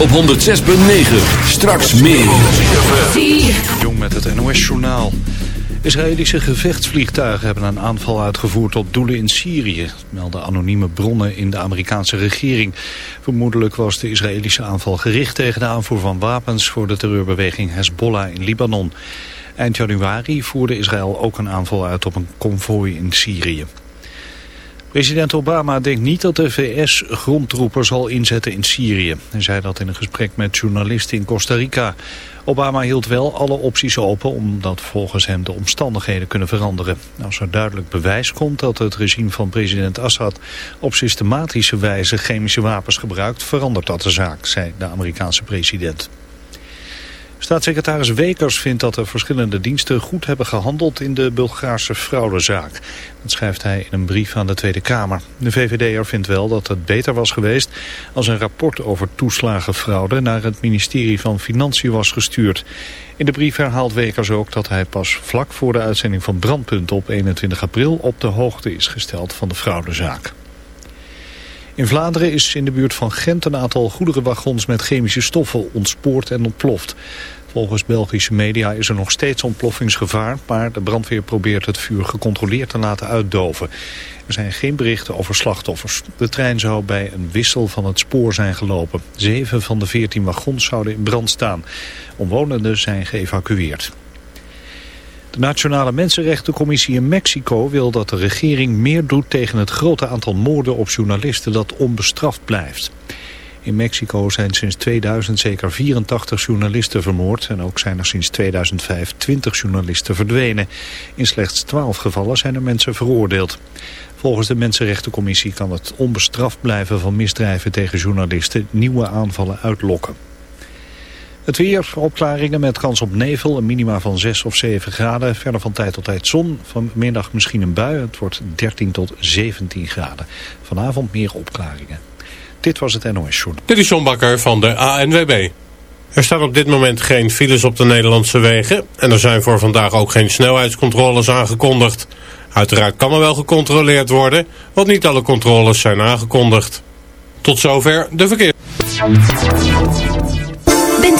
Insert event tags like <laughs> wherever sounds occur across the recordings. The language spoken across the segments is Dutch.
op 106.9. Straks meer. Jong met het NOS-journaal. Israëlische gevechtsvliegtuigen hebben een aanval uitgevoerd op doelen in Syrië, melden anonieme bronnen in de Amerikaanse regering. Vermoedelijk was de Israëlische aanval gericht tegen de aanvoer van wapens voor de terreurbeweging Hezbollah in Libanon. Eind januari voerde Israël ook een aanval uit op een konvooi in Syrië. President Obama denkt niet dat de VS grondtroepen zal inzetten in Syrië. Hij zei dat in een gesprek met journalisten in Costa Rica. Obama hield wel alle opties open omdat volgens hem de omstandigheden kunnen veranderen. Als er duidelijk bewijs komt dat het regime van president Assad op systematische wijze chemische wapens gebruikt, verandert dat de zaak, zei de Amerikaanse president. Staatssecretaris Wekers vindt dat de verschillende diensten goed hebben gehandeld in de Bulgaarse fraudezaak. Dat schrijft hij in een brief aan de Tweede Kamer. De VVD'er vindt wel dat het beter was geweest als een rapport over toeslagenfraude naar het ministerie van Financiën was gestuurd. In de brief herhaalt Wekers ook dat hij pas vlak voor de uitzending van Brandpunt op 21 april op de hoogte is gesteld van de fraudezaak. In Vlaanderen is in de buurt van Gent een aantal goederenwagons met chemische stoffen ontspoord en ontploft. Volgens Belgische media is er nog steeds ontploffingsgevaar, maar de brandweer probeert het vuur gecontroleerd te laten uitdoven. Er zijn geen berichten over slachtoffers. De trein zou bij een wissel van het spoor zijn gelopen. Zeven van de veertien wagons zouden in brand staan. Omwonenden zijn geëvacueerd. De Nationale Mensenrechtencommissie in Mexico wil dat de regering meer doet tegen het grote aantal moorden op journalisten dat onbestraft blijft. In Mexico zijn sinds 2000 zeker 84 journalisten vermoord en ook zijn er sinds 2005 20 journalisten verdwenen. In slechts 12 gevallen zijn er mensen veroordeeld. Volgens de Mensenrechtencommissie kan het onbestraft blijven van misdrijven tegen journalisten nieuwe aanvallen uitlokken. Het weer, opklaringen met kans op nevel, een minima van 6 of 7 graden. Verder van tijd tot tijd zon, vanmiddag misschien een bui. Het wordt 13 tot 17 graden. Vanavond meer opklaringen. Dit was het NOS Journal. Dit is John Bakker van de ANWB. Er staan op dit moment geen files op de Nederlandse wegen... en er zijn voor vandaag ook geen snelheidscontroles aangekondigd. Uiteraard kan er wel gecontroleerd worden... want niet alle controles zijn aangekondigd. Tot zover de verkeer.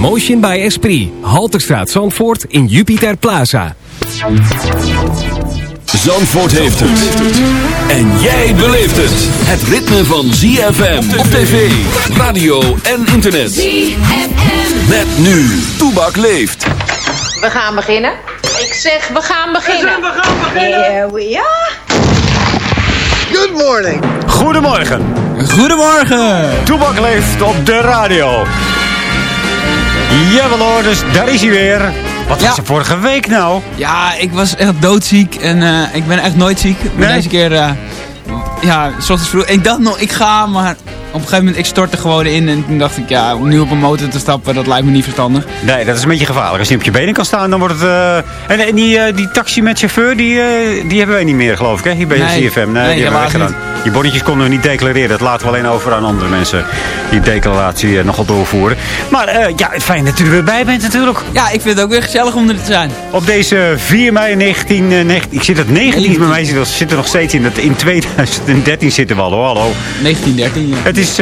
Motion by Esprit. Halterstraat Zandvoort in Jupiter Plaza. Zandvoort heeft het. En jij beleeft het. Het ritme van ZFM op tv, radio en internet. ZFM. Met nu. Toebak leeft. We gaan beginnen. Ik zeg, we gaan beginnen. We gaan beginnen. Here we are. Good morning. Goedemorgen. Goedemorgen. Toebak leeft op de radio. Jawel hoor, dus daar is hij weer. Wat was er vorige week nou? Ja, ik was echt doodziek en eh, ik ben echt nooit ziek. Maar Nee? deze keer, eh, ja, zoals vroeg. Ik dacht nog, ik ga, maar op een gegeven moment, ik stortte gewoon in. En toen dacht ik, ja, om nu op een motor te stappen, dat lijkt me niet verstandig. Nee, dat is een beetje gevaarlijk. Als je niet op je benen kan staan, dan wordt het... eh, En, en die, die taxi met chauffeur, die, die hebben wij niet meer, geloof ik, hè? Hier bij Nee. CFM. Nee, Nee, die hebben wij weggedaan. Die bonnetjes konden we niet declareren. Dat laten we alleen over aan andere mensen die declaratie eh, nogal doorvoeren. Maar eh, ja, fijn dat u er weer bij bent natuurlijk. Ja, ik vind het ook weer gezellig om er te zijn. Op deze 4 mei 19... eh, 19 ik zit het 19 bij mij, zit- zitten nog steeds in. Dat, in 2013 zitten we al, hoor. Hallo. 1913, ja. Het is,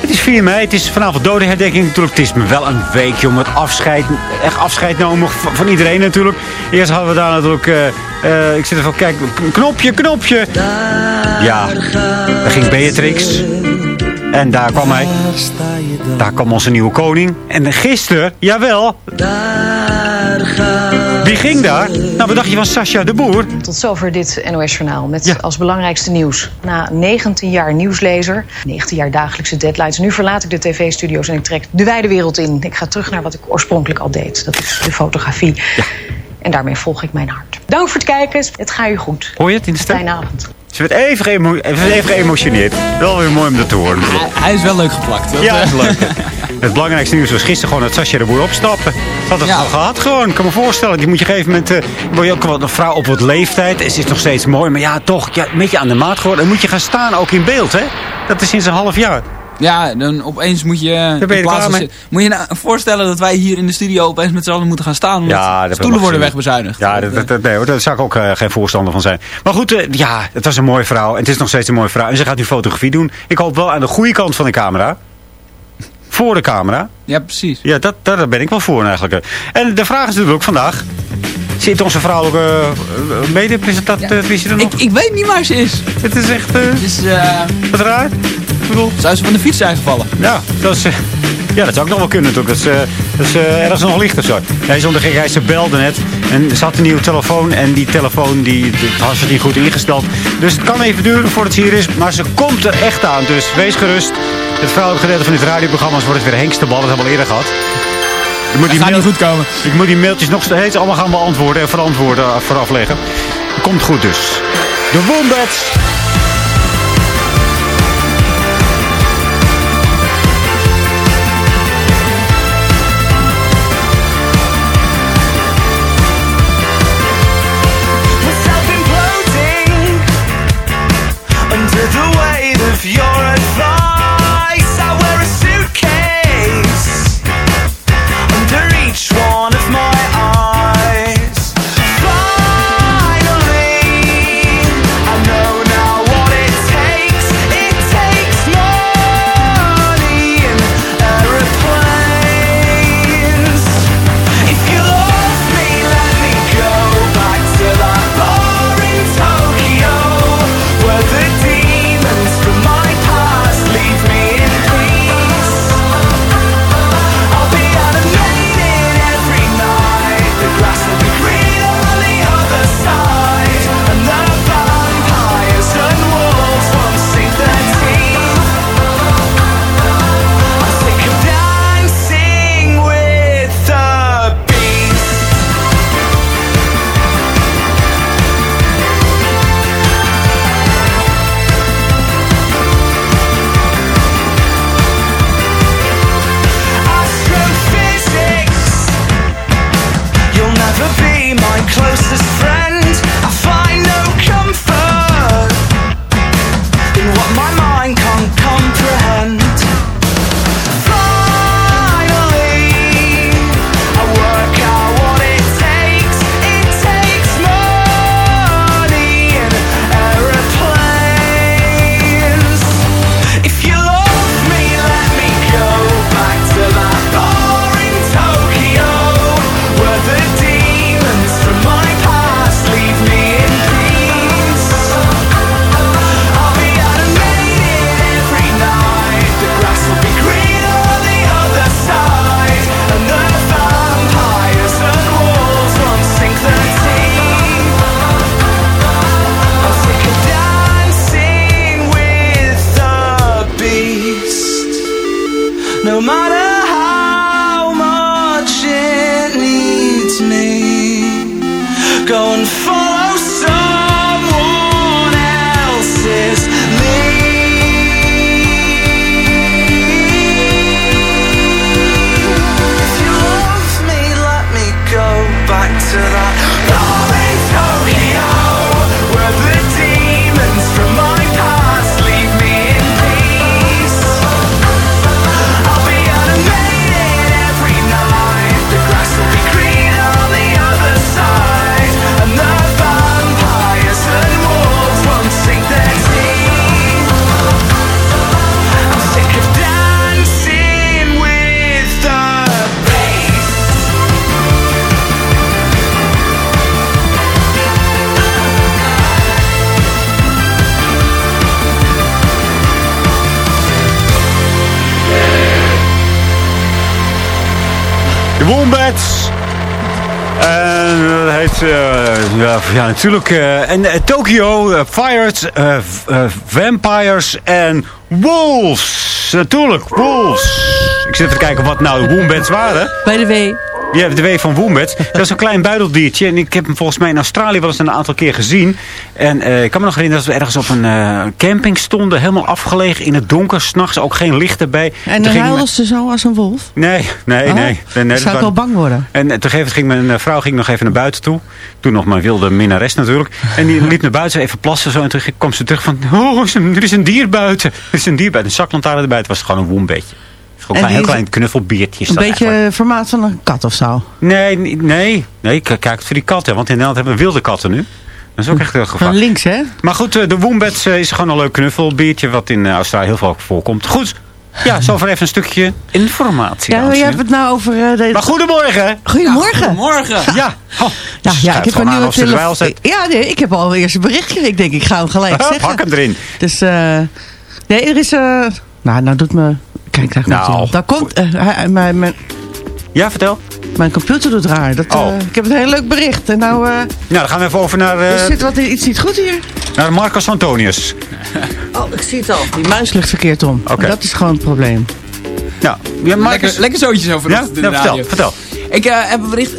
het is 4 mei, het is vanavond dodenherdenking natuurlijk. Het is me wel een weekje om het afscheid, echt afscheid nemen van, van iedereen natuurlijk. Eerst hadden we daar natuurlijk, eh, ik zit even kijken, k- knopje, knopje. Ja, daar ging Beatrix. En daar kwam hij. Daar kwam onze nieuwe koning. En gisteren, jawel. Wie ging daar? Nou, wat dacht je van Sascha de Boer? Tot zover dit NOS-journaal met als belangrijkste nieuws. Na 19 jaar nieuwslezer, 19 jaar dagelijkse deadlines... nu verlaat ik de tv-studio's en ik trek de wijde wereld in. Ik ga terug naar wat ik oorspronkelijk al deed. Dat is de fotografie. En daarmee volg ik mijn hart. Dank voor het kijken. Het gaat u goed. Hoor je het in de stem? Fijne avond. Ze werd even, geëmo even geëmotioneerd. Wel weer mooi om dat te horen. Hij, hij is wel leuk geplakt. Dat, Ja, dat is <laughs> leuk. Het belangrijkste nieuws was gisteren gewoon dat Sascha de Boer opstappen. Ze had het Ja. al gehad gewoon. Ik kan me voorstellen. Die moet je op een gegeven moment... eh, word je ook wel een vrouw op wat leeftijd. En Ze is nog steeds mooi. Maar ja, toch ja, een beetje aan de maat geworden. Dan moet je gaan staan ook in beeld, hè? Dat is sinds een half jaar. Ja, dan opeens moet je... ben je in plaats klaar van mee. zitten- Moet je nou voorstellen dat wij hier in de studio opeens met z'n allen moeten gaan staan. Omdat Ja, dat stoelen worden gezien. wegbezuinigd. Ja, dat, dat, dat- nee, hoor, daar zou ik ook eh, geen voorstander van zijn. Maar goed, eh, ja, het was een mooie vrouw. En het is nog steeds een mooie vrouw. En ze gaat nu fotografie doen. Ik hoop wel aan de goede kant van de camera. Voor de camera. Ja, precies. Ja, dat, daar ben ik wel voor eigenlijk. En de vraag is natuurlijk ook vandaag. Zit onze vrouwelijke uh, mede-presentatrice er nog? Ik, ik weet niet waar ze is. Het is echt... eh, Het is... eh, wat raar. Ik bedoel... Zou ze van de fiets zijn gevallen? Ja, dat is... eh, ja, dat zou ook nog wel kunnen natuurlijk. Dat is, eh, dat is eh, ergens nog licht of zo. Hij is ondergek, hij ze belde net. En ze had een nieuwe telefoon. En die telefoon die, die had ze niet goed ingesteld. Dus het kan even duren voordat ze hier is. Maar ze komt er echt aan. Dus wees gerust. Het vrouwelijke gedeelte van dit radioprogramma wordt het weer hengstebal. Dat hebben we al eerder gehad. Ik moet, die mail- niet goed komen. ik moet die mailtjes nog steeds allemaal gaan beantwoorden en verantwoorden, vooraf leggen. Komt goed dus. De Wombats. Wombats. En dat heet, eh, ja, natuurlijk. eh, en eh, Tokyo, eh, Vampires en Wolves. Natuurlijk, Wolves. Ik zit te kijken wat nou de Wombats waren. Bij de W. Ja, de W van Wombats. Dat is een klein buideldiertje. En ik heb hem volgens mij in Australië wel eens een aantal keer gezien. En eh, ik kan me nog herinneren dat we ergens op een eh, camping stonden. Helemaal afgelegen in het donker. S'nachts ook geen licht erbij. En Toen dan huilde ze zo als een wolf. Nee, nee, Oh, nee. nee, nee, dat zou ik wel bang worden. en gegeven moment ging mijn vrouw ging nog even naar buiten toe. Toen nog mijn wilde minnares natuurlijk. En die liep naar buiten, even plassen zo. En toen kwam ze terug van, oh, er is een- er dier buiten. <laughs> Er is een dier buiten. Een zaklantaarn erbij. Het was gewoon een woembedje. Een heel klein knuffelbeertje. is Een beetje eigenlijk. formaat van een kat of zo. Nee, nee, nee. Nee, k- kijk het voor die katten. Want in Nederland hebben we wilde katten nu. Dat is ook echt heel Van gevaarlijk. links, hè? Maar goed, eh, de woembed eh, is gewoon een leuk knuffelbeertje. Wat in eh, Australië heel veel voorkomt. Goed. Ja, zover even een stukje informatie. Ja, je hebt het nou over... de... Maar goedemorgen. Goedemorgen. Morgen. Ja. Oh, Ja, ja, ik heb een nieuwe telefoon. Ja, nee, ik heb al eerst een berichtje. Ik denk, ik ga hem gelijk <laughs> zeggen. Hak hem erin. Dus, eh nee, er is... eh nou, nou doet me... Kijk, daar komt Nou. Daar komt... eh, hij- mijn, mijn, Ja, vertel. mijn computer doet raar. Dat, eh, Oh. ik heb een heel leuk bericht. En nou, eh Nou, dan gaan we even over naar, eh, er zit wat, iets niet goed hier. naar Marcus Antonius. <laughs> Oh, ik zie het al. Die muis ligt verkeerd om. Oké. Dat is gewoon het probleem. Nou, ja, Marcus... Lekker, lekker zootjes over Ja? de Ja, vertel, radio. vertel. Ik eh, heb een bericht.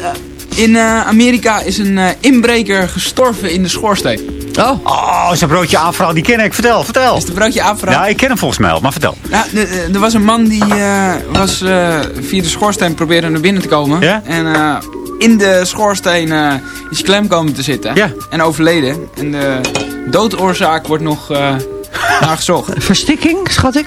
In eh, Amerika is een eh, inbreker gestorven in de schoorsteen. Oh. Oh, zijn broodje aanvraag, die ken ik. Vertel, vertel. Is de broodje aanvraag? Ja, ik ken hem volgens mij al, maar vertel. Ja, er was een man die eh, was, eh, via de schoorsteen probeerde naar binnen te komen. Ja? En eh, in de schoorsteen eh, is klem komen te zitten. Ja. En overleden. En de doodoorzaak wordt nog eh <laughs> nagezocht. Verstikking, schat ik?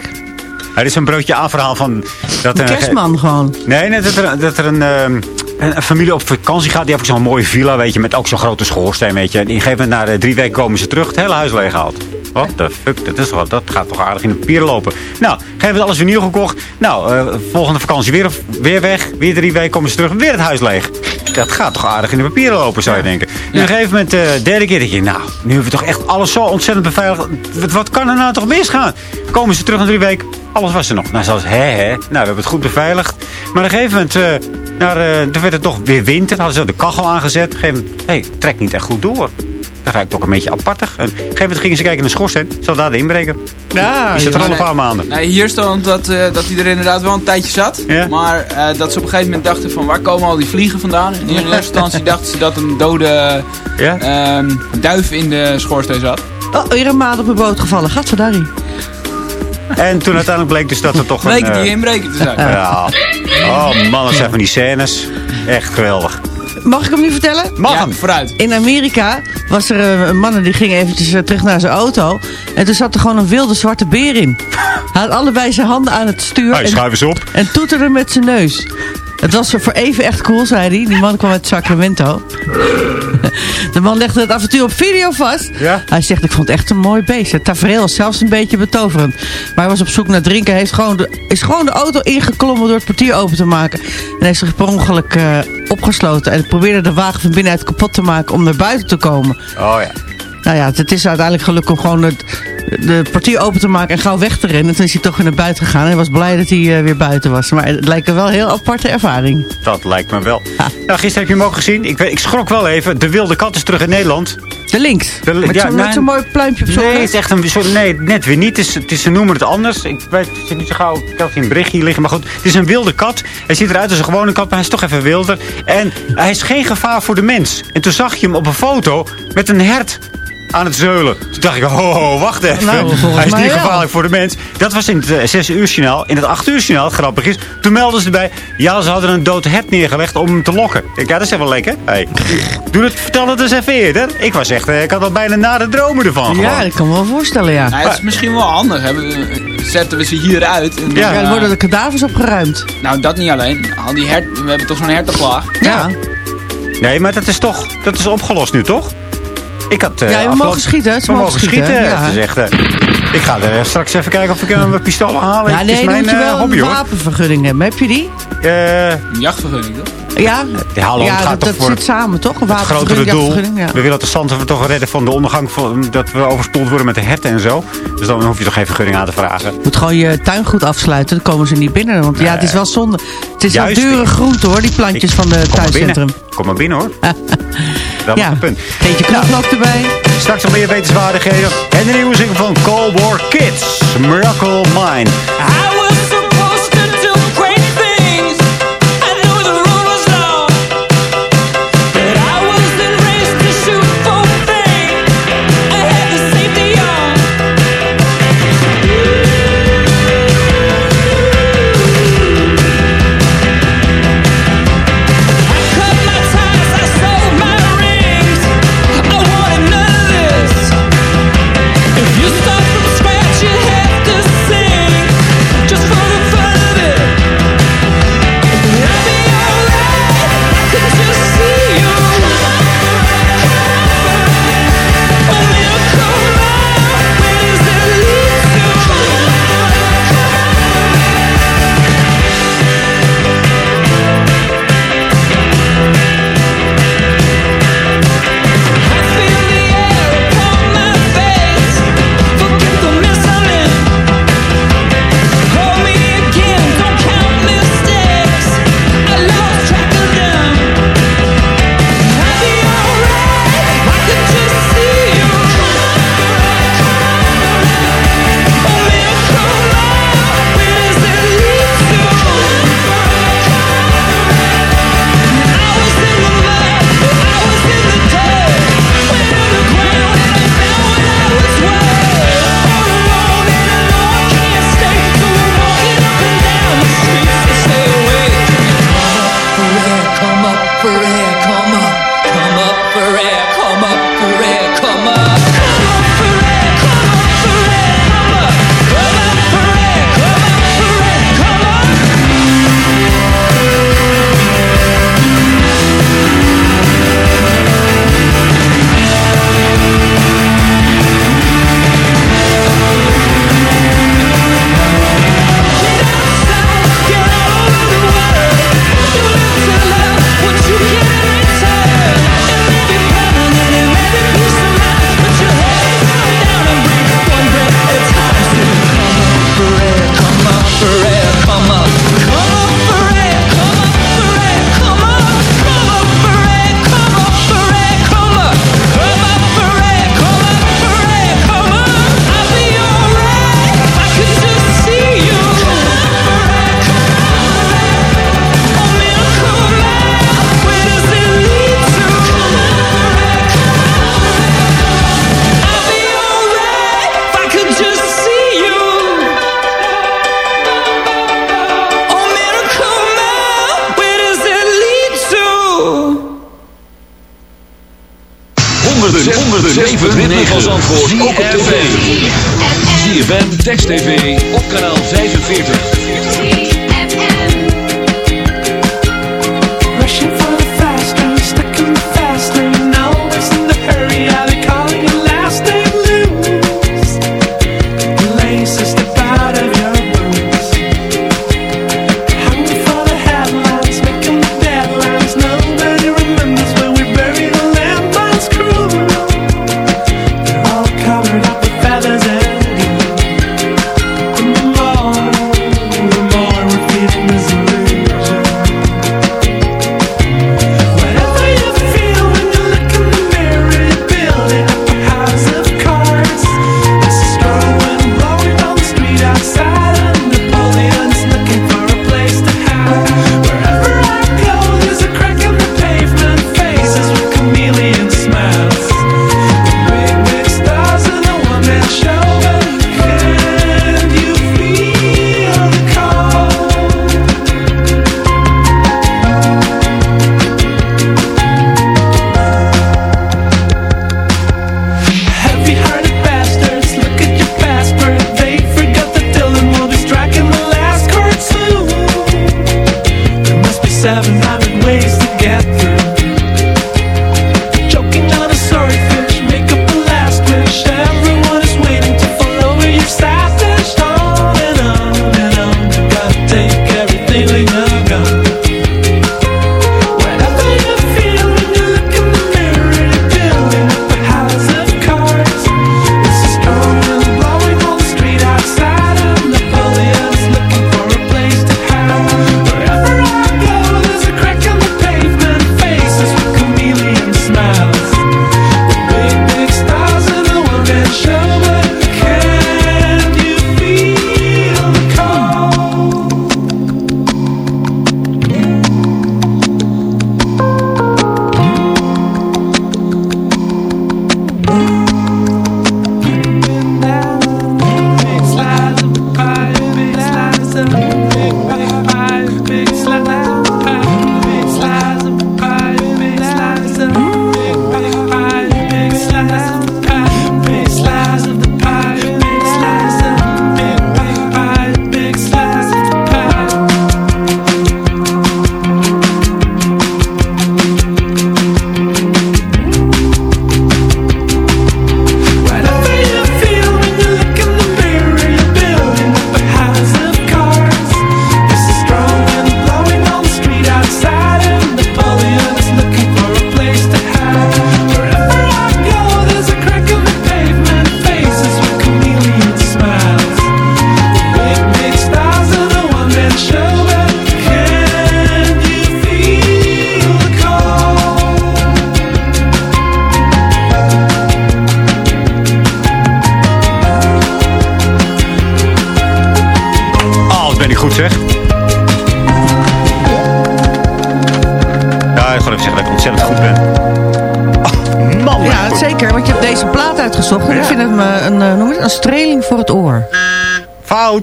Het is een broodje aanverhaal van... Dat Een er kerstman gewoon. Nee, nee dat er, dat er een, ehm, een, een familie op vakantie gaat. Die heeft ook zo'n mooie villa, weet je. Met ook zo'n grote schoorsteen, weet je. En op een gegeven moment, na eh, drie weken komen ze terug. Het hele huis leeg gehaald. What the fuck? Dat, is, wel- dat gaat toch aardig in de papieren lopen. Nou, gegeven moment alles weer nieuw gekocht. Nou, eh, volgende vakantie weer, weer weg. Weer drie weken komen ze terug. Weer het huis leeg. Dat gaat toch aardig in de papieren lopen, zou je denken. En op een gegeven moment, eh derde keer, denk je... Nou, nu hebben we toch echt alles zo ontzettend beveiligd. Wat, wat kan er nou toch misgaan? Komen ze terug na drie weken. Alles was er nog. Nou, zoals hè, hè. Nou, we hebben het goed beveiligd. Maar op een gegeven moment, eh, nou, eh, toen werd het toch weer winter. Hadden ze de kachel aangezet. Op een gegeven moment, hé, het trekt niet echt goed door. Dat ruikt ook een beetje apartig. En op een gegeven moment gingen ze kijken naar de schoorsteen. Zal daar de inbreker? Ja, Die zit er al een paar maanden. Nou, hier stond dat, eh, dat hij er inderdaad wel een tijdje zat. Ja. Maar eh, dat ze op een gegeven moment dachten van waar komen al die vliegen vandaan? In eerste instantie <laughs> dachten ze dat een dode Ja? ehm, duif in de schoorsteen zat. Oh, weer een maat op een boot gevallen. Gadverdarrie. En toen uiteindelijk bleek dus dat er toch Bleek een... het die eh, inbreker te zijn. ja. Oh man, dat zijn van die scènes. Echt geweldig. Mag ik hem nu vertellen? Mag Ja, hem. vooruit. In Amerika was er eh, een man en die ging eventjes eh, terug naar zijn auto. En toen zat er gewoon een wilde zwarte beer in. Hij had allebei zijn handen aan het stuur. Hey, en, schuif eens op. en toeterde met zijn neus. Het was voor even echt cool, zei hij. Die man kwam uit Sacramento. De man legde het avontuur op video vast. Ja? Hij zegt, ik vond het echt een mooi beest. Het tafereel was zelfs een beetje betoverend. Maar hij was op zoek naar drinken. Hij heeft gewoon de, is gewoon de auto ingeklommen door het portier open te maken. En heeft zich per ongeluk eh, opgesloten. En probeerde de wagen van binnenuit kapot te maken om naar buiten te komen. Oh ja. Nou ja, het is uiteindelijk gelukt om gewoon het, de portier open te maken en gauw weg te rennen. Toen is hij toch weer naar buiten gegaan. En hij was blij dat hij eh, weer buiten was. Maar het lijkt wel een heel aparte ervaring. Dat lijkt me wel. Nou, gisteren heb je hem ook gezien. Ik, ik schrok wel even. De wilde kat is terug in Nederland. De links. De, Met zo'n- met zo'n mooi pluimpje op zo'n Nee, het is echt een soort, nee, net weer niet. Het is, het is, ze noemen het anders. Ik weet het niet zo gauw. Ik had geen berichtje hier liggen. Maar goed, het is een wilde kat. Hij ziet eruit als een gewone kat, maar hij is toch even wilder. En hij is geen gevaar voor de mens. En toen zag je hem op een foto met een hert aan het zeulen. Toen dacht ik, ho, ho wacht even. Nou, hij is niet wel. gevaarlijk voor de mens. Dat was in het 6 uur journaal. In het 8 uur journaal, grappig is. Toen melden ze erbij, ja, ze hadden een dood hert neergelegd om hem te lokken. Ik, ja, dat is even lekker. Hey. Doe het, vertel het eens even eerder. Ik was echt, eh, ik had al bijna nare dromen ervan. Ja, gewoon. dat kan me wel voorstellen, ja. Nou, het is misschien wel handig. Hebben we, zetten we ze hier uit. En, Ja, dan, eh, worden de kadavers opgeruimd. Nou, dat niet alleen. Al die hert, we hebben toch zo'n hertenplaag. Ja. Nee, maar dat is toch, dat is opgelost nu, toch? Ik had, eh, Ja, we mogen afgelopen- schieten, ze We mogen mogen schieten, schieten. ja. Het is echt, eh, ik ga er straks even kijken of ik een pistool halen. Ja, het nee, is dan mijn moet je eh, wel hobby, een hoor. wapenvergunning hebben. Heb je die? Eh, Een jachtvergunning, toch? Ja, Ja, hallo, het ja gaat dat, toch dat voor zit samen, toch? Een het grotere doel. jachtvergunning, We ja. willen de stand toch redden van de ondergang. Van, dat we overspoeld worden met de herten en zo. Dus dan hoef je toch geen vergunning aan te vragen. Je moet gewoon je tuin goed afsluiten, dan komen ze niet binnen. Want ja, het is wel zonde. Het is Juist. wel dure groente hoor, die plantjes van de tuincentrum. Kom maar binnen hoor. <laughs> dat was Ja. het punt. Eentje knoflook erbij. Straks nog meer wetenswaardigheden. En de nieuwe single van Cold War Kids. Miracle Mine.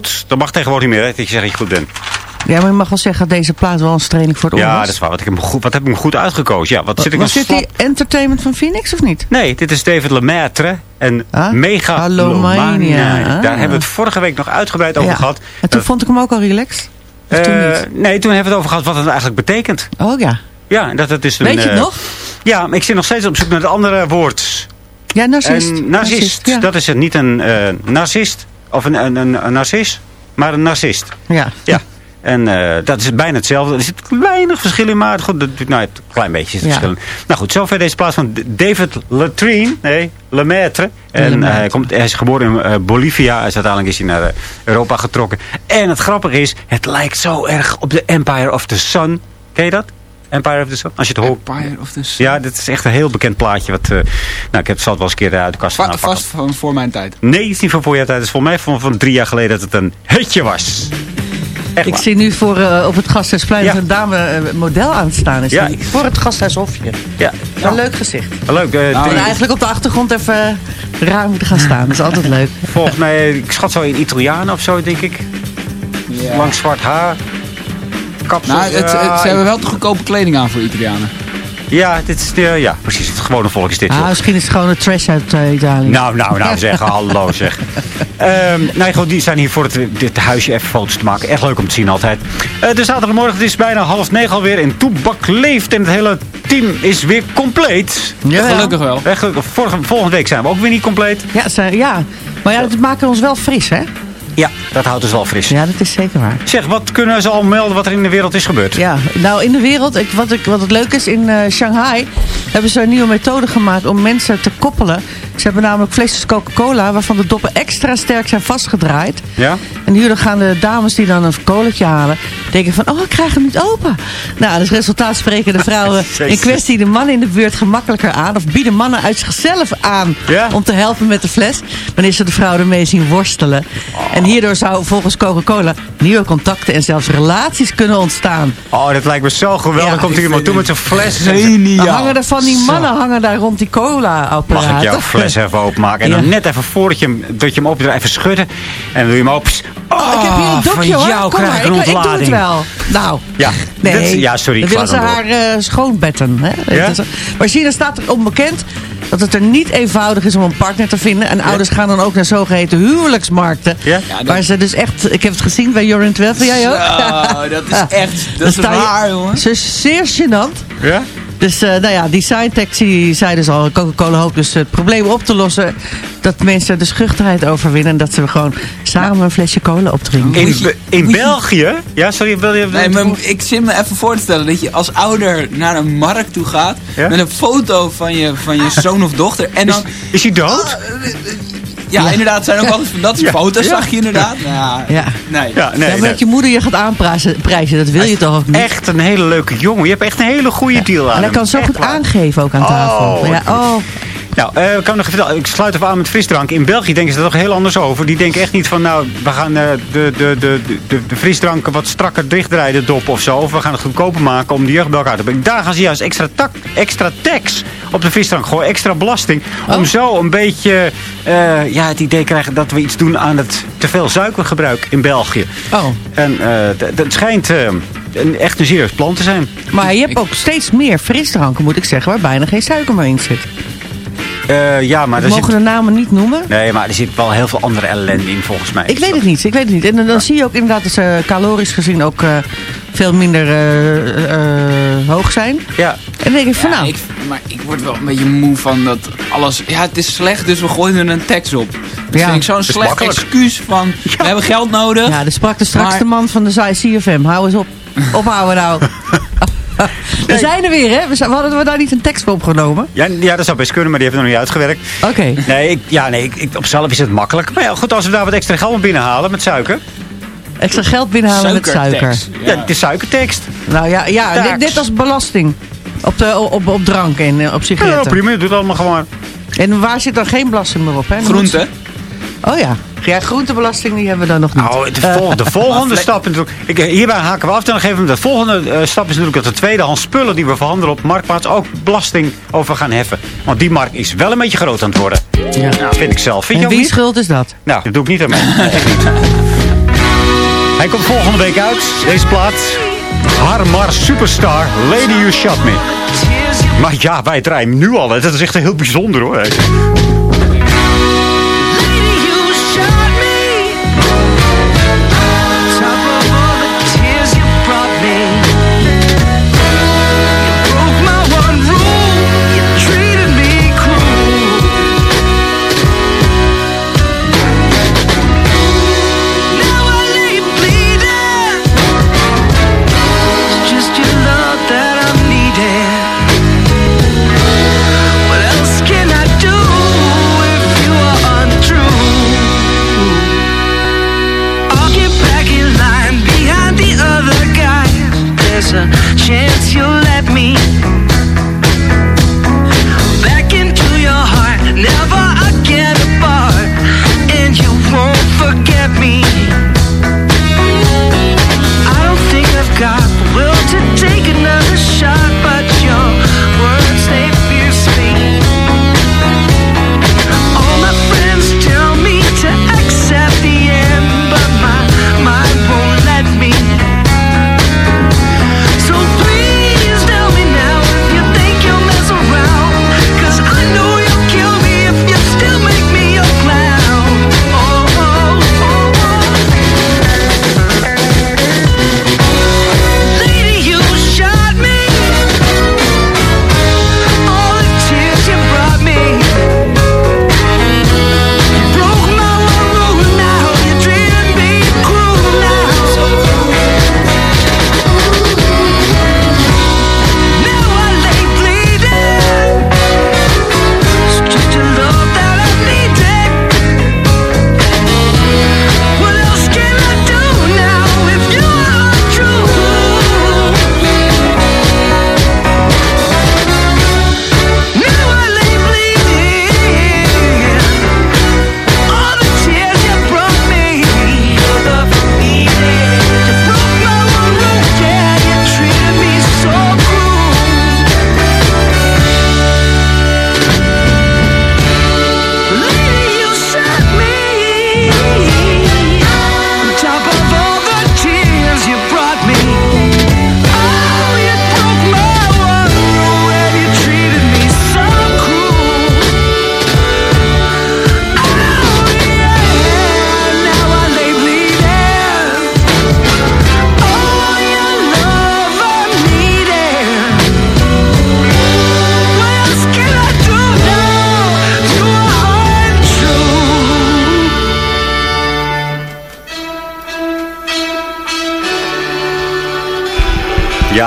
Fout. Dat mag tegenwoordig niet meer, hè, dat je zegt dat je goed bent. Ja, maar je mag wel zeggen dat deze plaat wel een streling voor het oor Ja, dat is waar. Wat, ik hem goed, wat heb ik hem goed uitgekozen? Ja, wat zit ik Was dit die Entertainment van Phoenix of niet? Nee, dit is David Lemaitre en Ah? Mega. Ah. Daar hebben we het vorige week nog uitgebreid over Ja. gehad. En toen vond ik hem ook al relaxed. Of toen Eh, niet? nee, toen hebben we het over gehad wat het eigenlijk betekent. Oh ja. Ja, en dat het is een, Weet je het eh, nog? Ja, maar ik zit nog steeds op zoek naar het andere woord. Ja, narcist. Een narcist. ja. Dat is het. Niet een eh, narcist of een, een, een, een narcist, maar een narcist. Ja. Ja. En eh, dat is bijna hetzelfde. Er zit weinig verschil in, maar goed, dat, nou, een klein beetje is het Ja. verschil. Nou goed, zover deze plaats van David Latrine, nee, Lemaitre. En Lemaitre. eh, hij, komt, hij is geboren in eh, Bolivia. En uiteindelijk is hij naar Europa getrokken. En het grappige is, het lijkt zo erg op de Empire of the Sun. Ken je dat? Empire of the Sun? Als je het hoort. Empire of the Sun. Ja, dit is echt een heel bekend plaatje. Wat, eh, nou, ik heb het zal het wel eens een keer uit de kast Va- vast van voor mijn tijd. Nee, het is niet van voor jou tijd. Het is volgens mij van, van drie jaar geleden dat het een hitje was. Echt Ik waar. zie nu voor, eh, op het Gasthuisplein Ja. dat een dame eh, model aan het staan is. Ja, Die- Voor het Gasthuishofje. Ja, Een leuk gezicht. leuk. eh, En drie- eigenlijk op de achtergrond even eh, raar moeten gaan staan. Dat is altijd leuk. Volgens mij, ik schat zo in Italiaan of zo, denk ik. Lang zwart haar. Kapsel. Nou, het, het- ja, ze hebben wel te goedkope kleding aan voor Italianen. Ja, dit is, eh, ja, precies. Het gewone volk is dit. Ah, joh. misschien is het gewoon een trash uit eh, Italië. Nou, nou, nou zeg. <laughs> Hallo zeg. Ehm nee, goed, die zijn hier voor het, dit huisje even foto's te maken. Echt leuk om te zien altijd. Eh de zaterdagmorgen, het is bijna half negen alweer. En Toebak leeft en het hele team is weer compleet. Jawel. Gelukkig wel. Echt gelukkig. Vorige, volgende week zijn we ook weer niet compleet. Ja, ze- ja, maar ja, dat maakt ons wel fris, hè? Ja, dat houdt dus wel fris. Ja, dat is zeker waar. Zeg, wat kunnen ze al melden wat er in de wereld is gebeurd? Ja, nou in de wereld, ik, wat, ik, wat het leuk is, in eh, Shanghai hebben ze een nieuwe methode gemaakt om mensen te koppelen. Ze hebben namelijk flesjes Coca-Cola waarvan de doppen extra sterk zijn vastgedraaid. Ja? En hierdoor gaan de dames die dan een koletje halen, denken van, oh ik krijg hem niet open. Nou, als resultaat spreken de vrouwen <laughs> in kwestie de mannen in de buurt gemakkelijker aan. Of bieden mannen uit zichzelf aan Ja? om te helpen met de fles. Wanneer ze de vrouw ermee zien worstelen. En hierdoor zou volgens Coca-Cola nieuwe contacten en zelfs relaties kunnen ontstaan. Oh, dat lijkt me zo geweldig. Ja, komt iemand toe met zijn fles. Dan Geniaal. hangen er van die mannen hangen daar rond die cola-apparaten. Mag ik jouw fles <laughs> even openmaken? En dan net even voordat je hem, dat je hem opdraait, even schudden. En dan doe je hem open. Oh, ik heb hier een van dokje hoor. jou Kom krijg maar, ik een ik, ik doe het wel. Nou, Ja, nee. ja, sorry, Dan willen ze haar eh, schoonbetten. Hè? Ja? Is- Maar China staat er onbekend dat het er niet eenvoudig is om een partner te vinden. En ouders gaan dan ook naar zogeheten huwelijksmarkten. Ja? Waar ze dus echt, ik heb het gezien bij Jorin 12, jij ook? Zo, dat is <laughs> echt, dat Dan is raar, jongen. Ze is zeer gênant. Ja? Dus eh, nou ja, Design Taxi zei dus al, Coca-Cola hoopt dus het probleem op te lossen. Dat mensen de schuchterheid overwinnen. En dat ze gewoon samen een flesje cola opdrinken. In, je- in België? Ja, sorry, wil je... Nee, maar ik zit me even voor te stellen dat je als ouder naar een markt toe gaat. Ja? Met een foto van je, van je zoon of dochter. En dan. Is hij dood? Ja, inderdaad. het Zijn ook altijd van dat foto's, Ja. zag je inderdaad. Ja. Ja. Nee. Ja, nee, ja, nee. dat je moeder je gaat aanprijzen, prijzen, dat wil je toch ook niet? Echt een hele leuke jongen. Je hebt echt een hele goede deal aan En hij hem. kan zo Echt goed waar. aangeven ook aan tafel. Oh, ja, oh. Nou, eh, ik kan nog even vertellen. Ik sluit even aan met frisdrank. In België denken ze er toch heel anders over. Die denken echt niet van, nou, we gaan eh, de, de, de, de, de frisdranken wat strakker dichtdraaien, de dop of zo. Of we gaan het goedkoper maken om de jeugd bij elkaar te brengen. Daar gaan ze juist extra, tak, extra tax op de frisdrank gooien. Extra belasting. Oh. Om zo een beetje eh, ja, het idee te krijgen dat we iets doen aan het te veel suikergebruik in België. oh. En eh, dat schijnt eh, een, echt een serieus plan te zijn. Maar je hebt ook steeds meer frisdranken, moet ik zeggen, waar bijna geen suiker meer in zit. Eh, ja, maar We mogen zit, de namen niet nomen. nee, maar er zit wel heel veel andere ellende in volgens mij. Ik weet het niet, ik weet het niet. En dan, dan zie je ook inderdaad dat ze calorisch gezien ook eh, veel minder eh, eh, hoog zijn. Ja. En dan denk ik van Ja, nou, ik, maar ik word wel een beetje moe van dat alles... Ja, het is slecht, dus we gooien er een tekst op. Dat Ja. vind ik zo'n slecht makkelijk. excuus van... <laughs> We hebben geld nodig. ja, er sprak de straks Maar- de man van de CFM. Hou eens op. <laughs> Ophouden nou. <laughs> We zijn er weer, hè? We, hadden we daar niet een tekst voor opgenomen? Ja, ja, dat zou best kunnen, maar die hebben we nog niet uitgewerkt. Oké. Nee, ik, ja, nee ik, ik- op zelf is het makkelijk. Maar ja, goed, als we daar wat extra geld binnenhalen met suiker. Extra geld binnenhalen met suiker. Suikertekst. Ja, de suikertekst. Nou ja, ja dit, dit als belasting. Op, de, op, op drank en eh, op Ja, sigaretten. prima, doe het allemaal gewoon. en waar zit dan geen belasting meer op? Hè? Groente. Oh ja. Ja, groentebelasting die hebben we dan nog niet. Nou, de, vol- de volgende <laughs> stap natuurlijk. Ik, hierbij haken we af. Dan geven we de volgende eh, stap is natuurlijk dat de tweedehands spullen die we verhandelen op Marktplaats ook belasting over gaan heffen. Want die markt is wel een beetje groot aan het worden. Ja. Nou, vind ik zelf. Vind en wie schuld is dat? Nou, dat doe ik niet aan niet. <laughs> Hij komt volgende week uit, deze plaat. Harmar Superstar, Lady You Shot Me. Maar ja, wij draaien nu al. Dat is echt heel bijzonder hoor.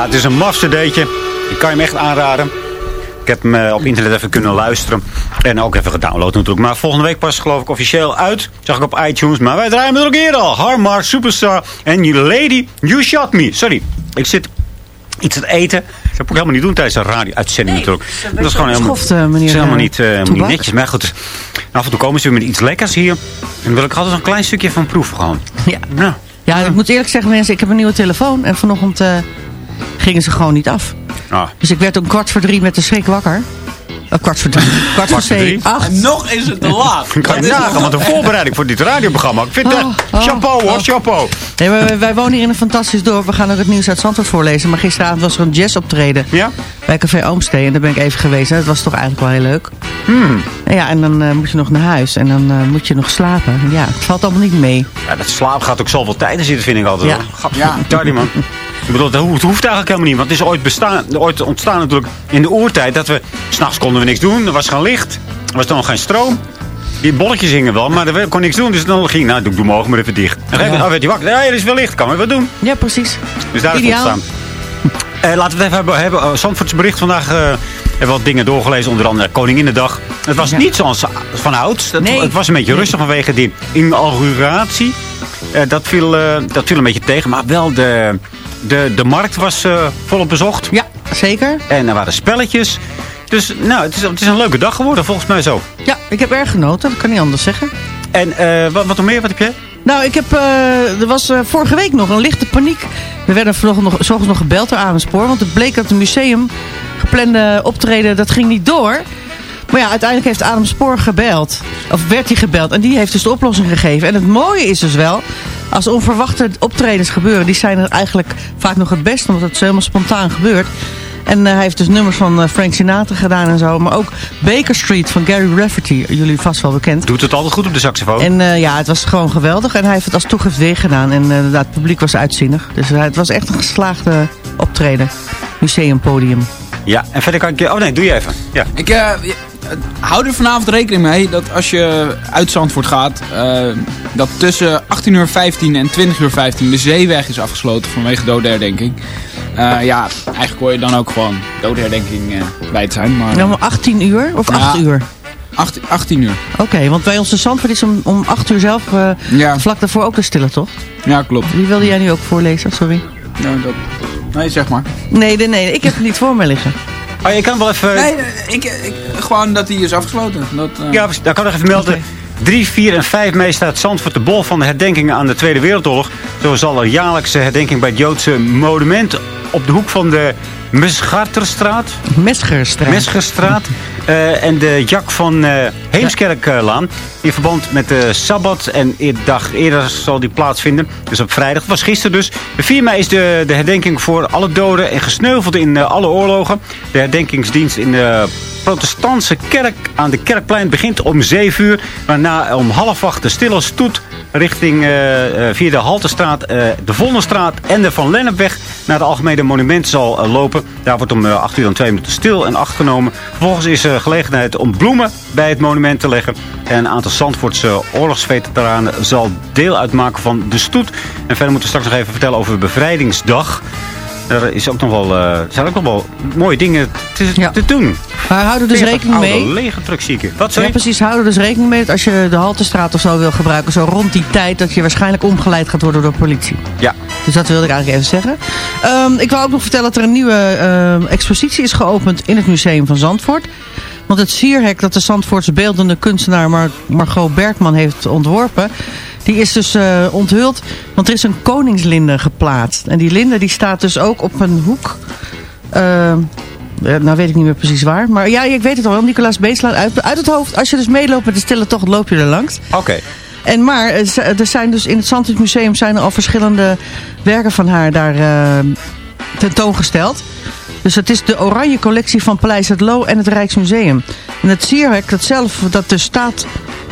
Het is een maf cd'tje. Ik kan je hem echt aanraden. Ik heb hem eh, op internet even kunnen luisteren. En ook even gedownload natuurlijk. Maar volgende week pas geloof ik officieel uit. Zag ik op iTunes. Maar wij draaien hem er ook eerder al. Harmar, Superstar en Lady, You Shot Me. Sorry, ik zit iets te eten. Dat moet ik helemaal niet doen tijdens een radio-uitzending natuurlijk. Dat is gewoon helemaal, eh, meneer, dat is helemaal eh, niet, helemaal niet netjes. Maar goed, af en toe komen ze weer met iets lekkers hier. En dan wil ik altijd een klein stukje van proeven gewoon. Ja. Nou, Ja, ik moet eerlijk zeggen mensen, ik heb een nieuwe telefoon. En vanochtend gingen ze gewoon niet af. ah. Dus ik werd om kwart voor drie met de schrik wakker. Of kwart voor drie. <laughs> Kwart voor zeven. drie? Acht. Nog is het te laat. Ik kan je nagaan, wat een voorbereiding voor dit radioprogramma. Ik vind het Oh, oh, chapeau hoor, oh. chapeau. Nee, maar wij, wij wonen hier in een fantastisch dorp. We gaan ook het nieuws uit Zandvoort voorlezen. Maar gisteravond was er een jazzoptreden Ja? bij Café Oomstee. En daar ben ik even geweest. Dat was toch eigenlijk wel heel leuk. Hmm. En ja, en dan eh, moet je nog naar huis. En dan eh, moet je nog slapen. Ja, het valt allemaal niet mee. Ja, dat slaap gaat ook zoveel tijd in zitten, vind ik altijd. Ja. hoor. Gadverdarrie, man. Ik bedoel, het hoeft, hoeft eigenlijk helemaal niet. Want het is ooit, bestaan, ooit ontstaan natuurlijk in de oertijd. Dat we, s'nachts konden we niks doen. Er was geen licht. Er was dan nog geen stroom. Die bolletjes hingen wel, maar er kon niks doen. Dus dan ging, nou, doe, doe mijn ogen maar even dicht. En dan Ja. oh, werd hij wakker. Ja, er is wel licht. Kan weer wat doen. Ja, precies. Dus daar is het Ideaal. ontstaan. Eh, laten we het even hebben. hebben. Uh, Zandvoorts bericht vandaag. eh hebben wat dingen doorgelezen. Onder andere Koninginnedag. Het was Ja. niet zoals van ouds. Het, Nee. het was een beetje Nee. rustig vanwege die inauguratie. Eh, dat, viel, eh, dat viel een beetje tegen. Maar wel de, de, de markt was eh, volop bezocht. Ja, zeker. En er waren spelletjes. Dus nou, het is, het is een leuke dag geworden volgens mij zo. Ja, ik heb erg genoten. Dat kan niet anders zeggen. En eh, wat, wat nog meer? Wat heb jij? Nou, ik heb, eh, er was vorige week nog een lichte paniek. We werden vanochtend nog, nog gebeld door Amerspoor. Want het bleek dat het museum geplande optreden, dat ging niet door. Maar ja, uiteindelijk heeft Amerspoor gebeld. Of werd hij gebeld. En die heeft dus de oplossing gegeven. En het mooie is dus wel, als onverwachte optredens gebeuren... die zijn er eigenlijk vaak nog het best, omdat het zo helemaal spontaan gebeurt. En eh, hij heeft dus nummers van eh, Frank Sinatra gedaan en zo. Maar ook Baker Street van Gary Rafferty, jullie vast wel bekend. Doet het altijd goed op de saxofoon? En eh, ja, het was gewoon geweldig. En hij heeft het als toegift weer gedaan. En eh, inderdaad, het publiek was uitzinnig. Dus het was echt een geslaagde optreden. Museumpodium. Ja, en verder kan ik je... Oh nee, doe je even. Ja. Ik ja, hou er vanavond rekening mee dat als je uit Zandvoort gaat, eh, dat tussen 18 uur 15 en 20 uur 15 de zeeweg is afgesloten vanwege dodenherdenking. Eh ja, eigenlijk hoor je dan ook gewoon dodenherdenking eh bij het zijn. Maar, om 18 uur of 8 Ja. uur? 18, 18 uur. Oké, want bij ons de Zandvoort is om, om 8 uur zelf Ja. vlak daarvoor ook de stille, toch? Ja, klopt. Die wilde jij nu ook voorlezen, sorry. Dat... Nee, zeg maar. Nee, nee, nee, ik heb het niet voor me liggen. Oh, je kan wel even... Nee, ik, ik, gewoon dat die is afgesloten. Dat, eh, Ja, daar kan ik even melden. 3, 4 en 5 mei staat Zandvoort de bol van de herdenkingen aan de Tweede Wereldoorlog. Zo zal er jaarlijkse herdenking bij het Joodse monument op de hoek van de Mescharterstraat. Mesgerstraat. Mesgerstraat. eh, en de Jak van eh Heemskerklaan. In verband met de Sabbat. En een dag eerder zal die plaatsvinden. Dus op vrijdag. Het was gisteren dus. De 4 mei is de, de herdenking voor alle doden en gesneuvelden in eh, alle oorlogen. De herdenkingsdienst in de protestantse kerk aan de Kerkplein begint om 7 uur. Waarna om half acht de stille stoet richting eh, eh, via de Haltestraat, eh, de Vondelstraat en de Van Lennepweg naar de Algemene Monumenten zal lopen. Daar wordt om eh, 8 uur dan twee minuten stil en acht genomen. Vervolgens is er gelegenheid om bloemen bij het monument te leggen. En een aantal Zandvoortse oorlogsveteranen zal deel uitmaken van de stoet. En verder moeten we straks nog even vertellen over Bevrijdingsdag. Er is ook nog wel, eh, zijn ook nog wel mooie dingen te, te doen. Maar hou er dus rekening mee. lege trucks zie ik hier. Wat, sorry? Ja, precies. Hou er dus rekening mee dat als je de Haltestraat of zo wil gebruiken, zo rond die tijd, dat je waarschijnlijk omgeleid gaat worden door politie. Ja. Dus dat wilde ik eigenlijk even zeggen. Ehm, ik wou ook nog vertellen dat er een nieuwe ehm, expositie is geopend in het museum van Zandvoort. Want het sierhek dat de Zandvoortse beeldende kunstenaar Mar Margot Bergman heeft ontworpen... die is dus eh, onthuld, want er is een koningslinde geplaatst. En die linde die staat dus ook op een hoek... ehm, eh, nou weet ik niet meer precies waar. Maar ja, ik weet het al wel. Nicolaas Beetslaan uit, uit het hoofd. Als je dus meeloopt met de stille tocht, loop je er langs. Oké. En maar er zijn dus in het Zandvoort Museum zijn er al verschillende werken van haar daar eh, tentoongesteld. Dus het is de oranje collectie van Paleis het Loo en het Rijksmuseum. En het sierhek, dat zelf, dat dus staat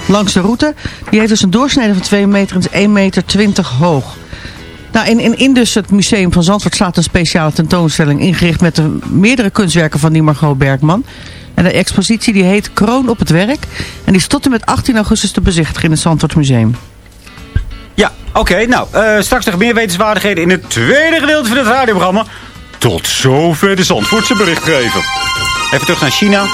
langs de route, die heeft dus een doorsnede van 2 meter en is 1 meter 20 hoog. Nou, in, in, in dus het museum van Zandvoort staat een speciale tentoonstelling ingericht met de meerdere kunstwerken van die Margot Bergman. En de expositie die heet Kroon op het werk. En die is tot en met 18 augustus te bezichtigen in het Zandvoort Museum. Ja, oké. nou, eh, straks nog meer wetenswaardigheden in het tweede gedeelte van het radioprogramma. Tot zover de Zandvoortse berichtgeving. Even terug naar China.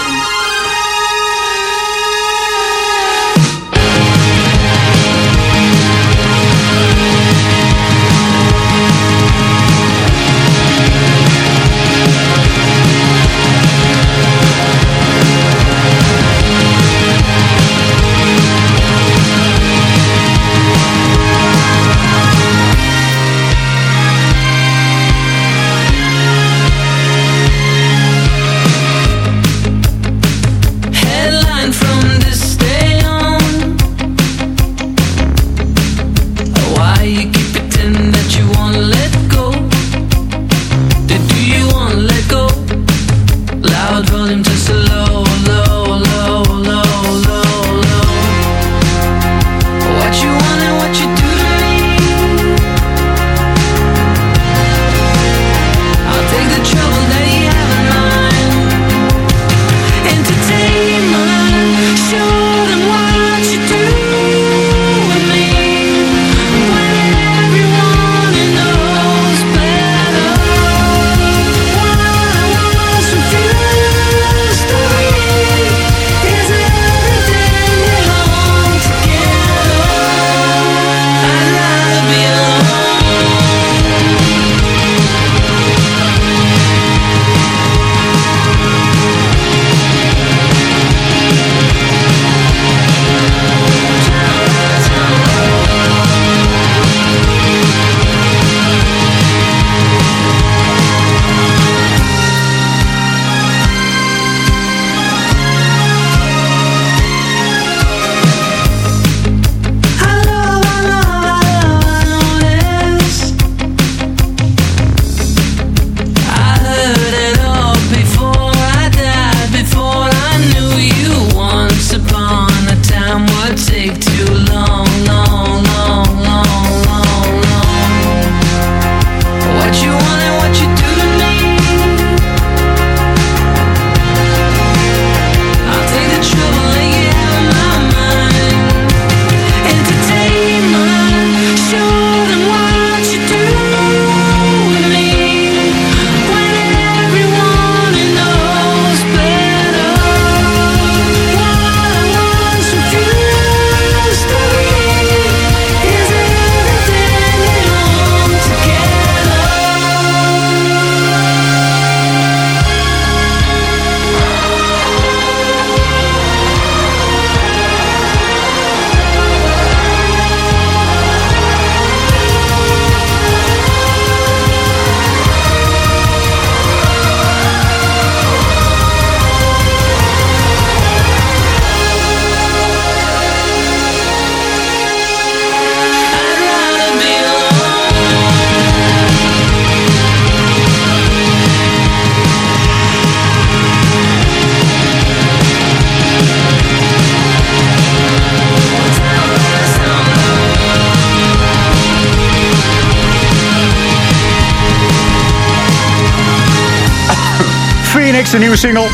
De nieuwe single.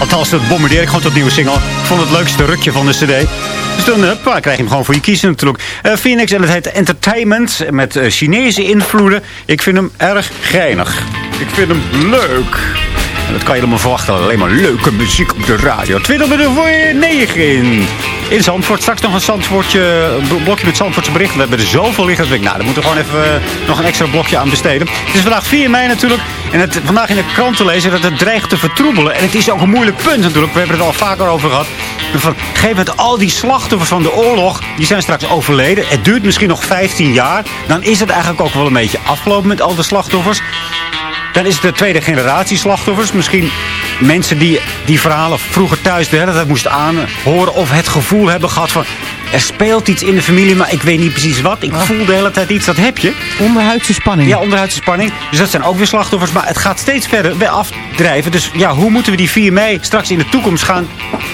Althans, dat bombardeer ik gewoon tot nieuwe single. Ik vond het leukste rukje van de cd. Dus dan krijg je hem gewoon voor je kiezen natuurlijk. Eh, Phoenix, en het heet Entertainment. Met eh, Chinese invloeden. Ik vind hem erg geinig. Ik vind hem leuk. Dat kan je helemaal verwachten. Alleen maar leuke muziek op de radio. 20 minuten voor 9 in. Zandvoort. Straks nog een Zandvoortje, blokje met Zandvoortse berichten. We hebben er zoveel liggen. Dus ik, nou, daar moeten we gewoon even eh, nog een extra blokje aan besteden. Het is vandaag 4 mei natuurlijk. En het, vandaag in de krant te lezen dat het dreigt te vertroebelen. En het is ook een moeilijk punt natuurlijk. We hebben het al vaker over gehad. Van, gegeven moment al die slachtoffers van de oorlog. Die zijn straks overleden. Het duurt misschien nog 15 jaar. Dan is het eigenlijk ook wel een beetje afgelopen met al de slachtoffers. Dan is het de tweede generatie slachtoffers. Misschien mensen die die verhalen vroeger thuis de hele tijd moesten aanhoren. Of het gevoel hebben gehad van... Er speelt iets in de familie, maar ik weet niet precies wat. Ik voel de hele tijd iets, dat heb je. Onderhuidse spanning. Ja, onderhuidse spanning. Dus dat zijn ook weer slachtoffers. Maar het gaat steeds verder weer afdrijven. Dus ja, hoe moeten we die 4 mei straks in de toekomst gaan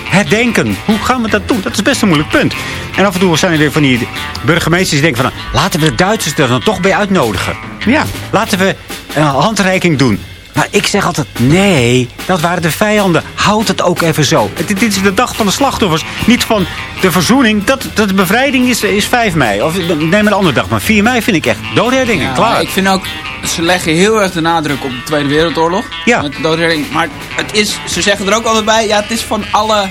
herdenken? Hoe gaan we dat doen? Dat is best een moeilijk punt. En af en toe zijn er weer van die burgemeesters die denken van... Nou, laten we de Duitsers er dan toch bij uitnodigen. Ja. Laten we een handreiking doen. Maar ik zeg altijd, nee, dat waren de vijanden. Houd het ook even zo. Dit, dit is de dag van de slachtoffers. Niet van de verzoening. Dat, dat de bevrijding is, is 5 mei. Of neem een andere dag. Maar 4 mei vind ik echt doodherdenking. Ja, Klaar. Ik vind ook, ze leggen heel erg de nadruk op de Tweede Wereldoorlog. Ja. Met de doodherdenking. Maar het is, ze zeggen er ook altijd bij, ja, het is van alle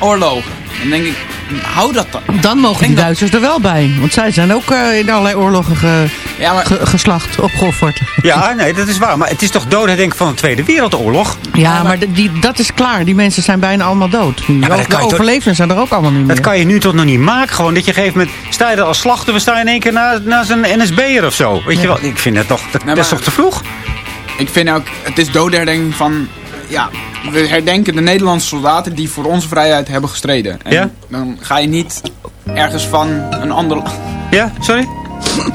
oorlogen. Dan denk ik, hou dat dan. Dan mogen die Duitsers er wel bij. Want zij zijn ook eh, in allerlei oorlogen ge- Ja, maar ge- geslacht, opgeofferd. Ja, nee, dat is waar. Maar het is toch doodherdenking van de Tweede Wereldoorlog? Ja, maar die, dat is klaar. Die mensen zijn bijna allemaal dood. maar dat de overlevenden zijn er ook allemaal niet meer. Dat kan je nu toch nog niet maken? Gewoon dat je op een gegeven moment... Sta je er als slachtoffer, sta je in één keer na, na zo'n NSB'er of zo. Weet je wel? Ik vind dat toch... Dat, dat is toch te vroeg? Ik vind ook, het is doodherdenking van, ja, we herdenken de Nederlandse soldaten die voor onze vrijheid hebben gestreden. En Ja? dan ga je niet ergens van een ander... Ja, sorry?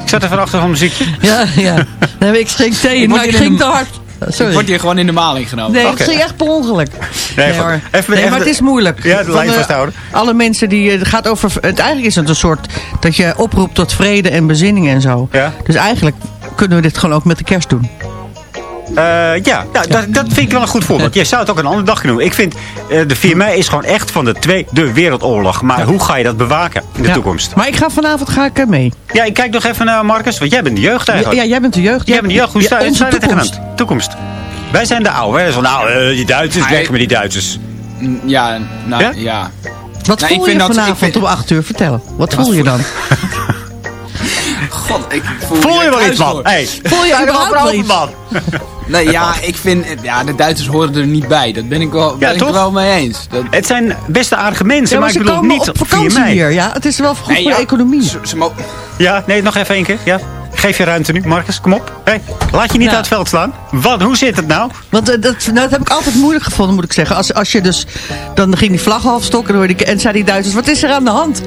Ik zat even achter van muziekje. Ja, ja. Dan heb ik schenk thee, Ik maar ik ging <laughs> de- te hard. Sorry. Ik word hier gewoon in de maling genomen. Nee, Oké. het ging echt per ongeluk. Nee, hoor. Even- nee, even maar het is moeilijk. Ja, de Van, lijn eh, vasthouden. Alle mensen die... eh, Het gaat over... Het, eigenlijk is het een soort... Dat je oproept tot vrede en bezinning en zo. Ja. Dus eigenlijk kunnen we dit gewoon ook met de kerst doen. Eh, ja, ja dat, dat vind ik wel een goed voorbeeld. Jij zou het ook een andere dag kunnen doen. Ik vind, eh, de 4 mei is gewoon echt van de Tweede Wereldoorlog. Maar hoe ga je dat bewaken in de Ja. toekomst? Maar ik ga vanavond ga ik eh, mee. Ja, ik kijk nog even naar Marcus, want jij bent de jeugd eigenlijk. ja, jij bent de jeugd. Jij bent de jeugd. Hoe Ja, sta je je er toekomst. tegenaan? Toekomst. Wij zijn de oude. Wij zijn van, nou, eh, die Duitsers, weg met die Duitsers. Mm, Ja, nou, Ja? ja. Wat Nou, ik voel vind je dat- ik vanavond vind- om 8 uur? Vertel. Wat voel je dan? <laughs> God, ik voel, Voel je wel iets, man? Hey, Voel je <laughs> er überhaupt wel iets? man? <laughs> Nee, ja, ik vind, ja, de Duitsers horen er niet bij. Dat ben ik wel, ben ik wel mee eens. Dat, Het zijn beste aardige mensen, Ja, maar, maar ik ze bedoel komen niet op 4 vakantie hier. Ja, het is wel goed Nee, voor ja. de economie. ze, ze mo- Ja, nee, nog even één keer. Ja. Geef je ruimte nu, Marcus. Kom op. Hey, laat je niet Ja. uit het veld slaan. Wat, hoe zit het nou? Want eh, dat, nou, dat heb ik altijd moeilijk gevonden, moet ik zeggen. Als, als je dus, dan ging die vlag half stokken en, hoorde ik, en zei die Duitsers, wat is er aan de hand?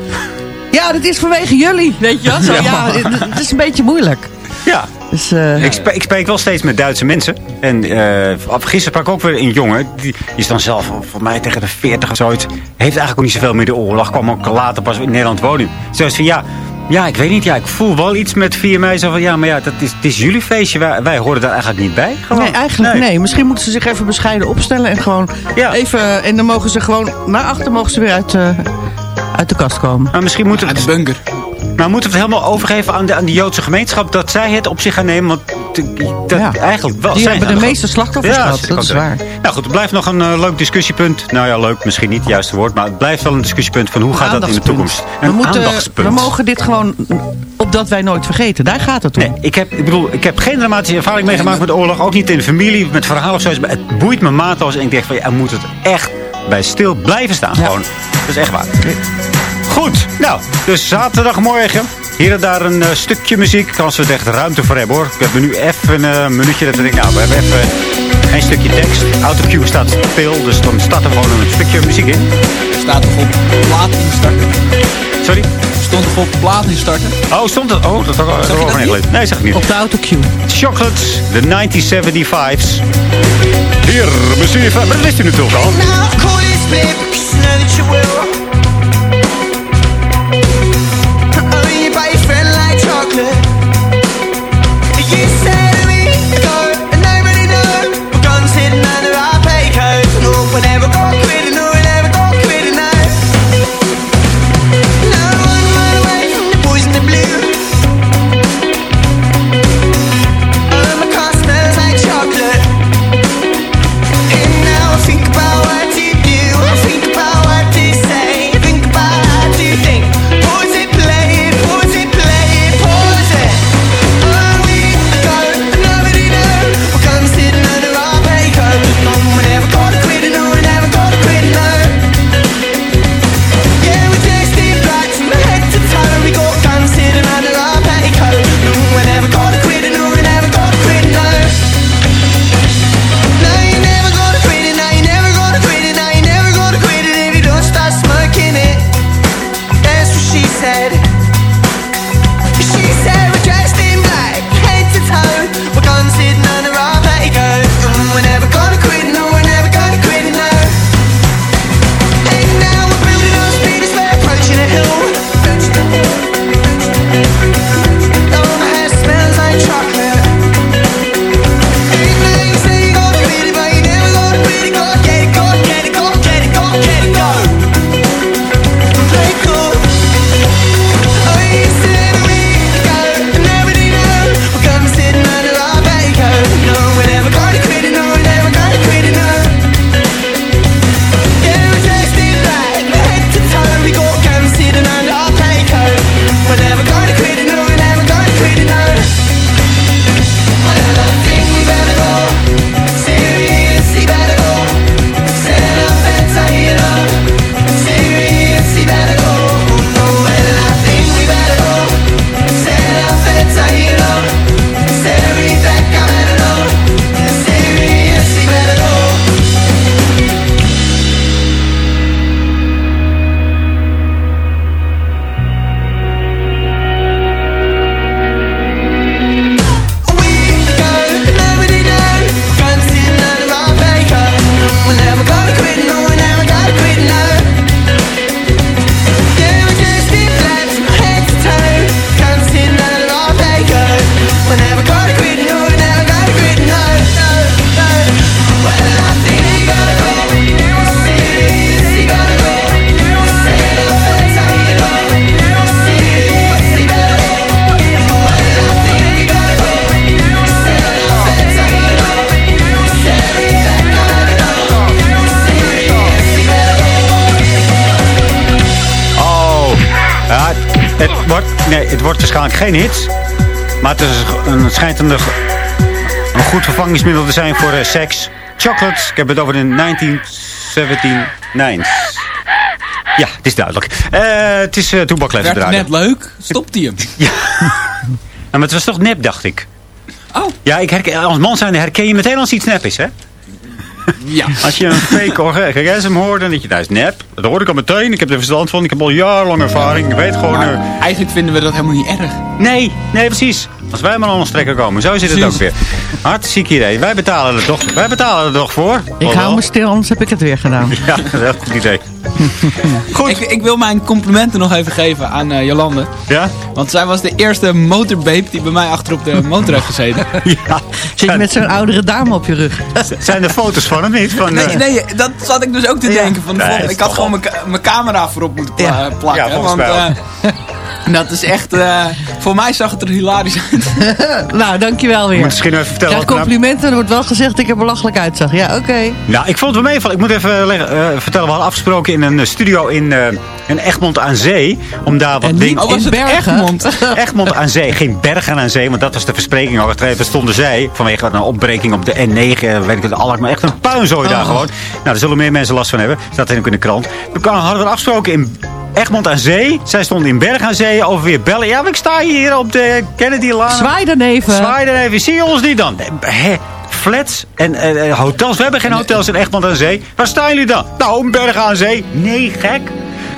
Ja, dat is vanwege jullie, weet je wel. Zo, ja, het, het is een beetje moeilijk. Ja, Dus, eh, Ik, spreek, ik spreek wel steeds met Duitse mensen. En eh, gisteren sprak ik ook weer een jongen. Die, die is dan zelf voor mij tegen de 40 of zoiets. Heeft eigenlijk ook niet zoveel meer de oorlog. Kwam ook later pas in Nederland wonen. Zoals van ja, ja, ik weet niet. Ja, ik voel wel iets met 4 mei. Zo van ja, maar ja, dat is, het is jullie feestje. Wij, wij horen daar eigenlijk niet bij. Gewoon. nee, eigenlijk nee. Misschien moeten ze zich even bescheiden opstellen en gewoon Ja. even... En dan mogen ze gewoon, naar achter mogen ze weer uit, eh, uit de kast komen. Maar misschien moeten we uit het, de bunker. maar moeten we het helemaal overgeven aan de, aan de Joodse gemeenschap. Dat zij het op zich gaan nemen. Want dat Ja. eigenlijk wel. Die hebben zijn de meeste slachtoffers Ja, gehad, dat is waar. Nou goed, het blijft nog een eh, leuk discussiepunt. Nou ja, leuk, misschien niet het juiste woord. Maar het blijft wel een discussiepunt van hoe gaat dat in de toekomst. We, Een moeten, aandachtspunt. we mogen dit gewoon, opdat wij nooit vergeten. Daar gaat het om. Nee, ik heb, ik bedoel, ik heb geen dramatische ervaring meegemaakt met de oorlog. Ook niet in de familie, met verhalen of zo. Maar het boeit me maatloos. En ik denk van, ja, er moet het echt bij stil blijven staan. Gewoon. Dat is echt waar. Goed, nou, dus zaterdagmorgen. Hier en daar een eh, stukje muziek. Als we er echt ruimte voor hebben hoor. Ik heb nu even eh, een minuutje dat ik denk, nou, we hebben even geen stukje tekst. Autocue staat stil, dus dan staat er gewoon een stukje muziek in. Staat toch op plaat instarten? Sorry? Stond toch op plaat instarten? Oh, stond het? Oh, dat ook dat niet. Nee, zeg ik niet. Op de autocue. Chocolates, de 1975's. Hier. Maar dat wist u natuurlijk al. Now geen hit. Maar het, is een, het schijnt een, een goed vervangingsmiddel te zijn voor eh, seks. Chocolate, ik heb het over de 1979. Ja, het is duidelijk. Eh, het is uh, Werd het net leuk? Stopt hij <laughs> hem? Ja, maar het was toch nep, dacht ik. Oh. Ja, ik herken, als man zijn herken je meteen als iets nep is, hè? Ja. Als je een <laughs> fake orgasm hoort, dan denk je, dat is nep. Dat hoor ik al meteen. Ik heb er verstand van. Ik heb al jarenlang ervaring. Ik weet gewoon... Eh, eigenlijk vinden we dat helemaal niet erg. Nee, nee, precies. Als wij maar aan ons trekken komen. Zo zit het Precies. ook weer. Hartstikke idee. Wij betalen er toch, wij betalen er toch voor. Ik hou me stil, anders heb ik het weer gedaan. <laughs> Ja, dat is een heel goed idee. <laughs> Goed. Ik, ik wil mijn complimenten nog even geven aan eh, Jolande. Ja? Want zij was de eerste motorbabe die bij mij achter op de <laughs> motor heeft gezeten. Ja. Zit je met zo'n oudere dame op je rug? Zijn er foto's van hem niet? Van, Nee, eh, nee, dat zat ik dus ook te denken. Van, Nee, ik had gewoon mijn camera voorop moeten pla- Ja. plakken. Ja, want eh, dat is echt... eh, voor mij zag het er hilarisch uit. <laughs> nou, dankjewel weer. moet misschien even vertellen. er nou- complimenten, er wordt wel gezegd dat ik er belachelijk uitzag. Ja, oké. Nou, ik vond het wel meevallen. Ik moet even leggen, eh, vertellen. We hadden afgesproken in een eh, studio in, eh, in Egmond aan Zee. Om daar wat En dingen... Oh, was in het Bergen. Egmond? <laughs> Egmond aan Zee. Geen Bergen aan Zee, want dat was de verspreking al. Er stonden zij, vanwege wat een opbreking op de N9, eh, weet ik het, Alkmaar. Echt een puinzooi daar Oh. gewoon. Nou, daar zullen meer mensen last van hebben. Staat ook in de krant. We hadden we afgesproken in Egmond aan Zee. Zij stonden in Bergen aan Zee. Over weer bellen. Ja, maar ik sta hier op de Kennedy-laan. Zwaai dan even. Zwaai dan even. Zie je ons niet dan? Hè? Flats en hotels. We hebben geen hotels in Egmond aan Zee. Waar staan jullie dan? Nou, in Bergen aan Zee. Nee, gek.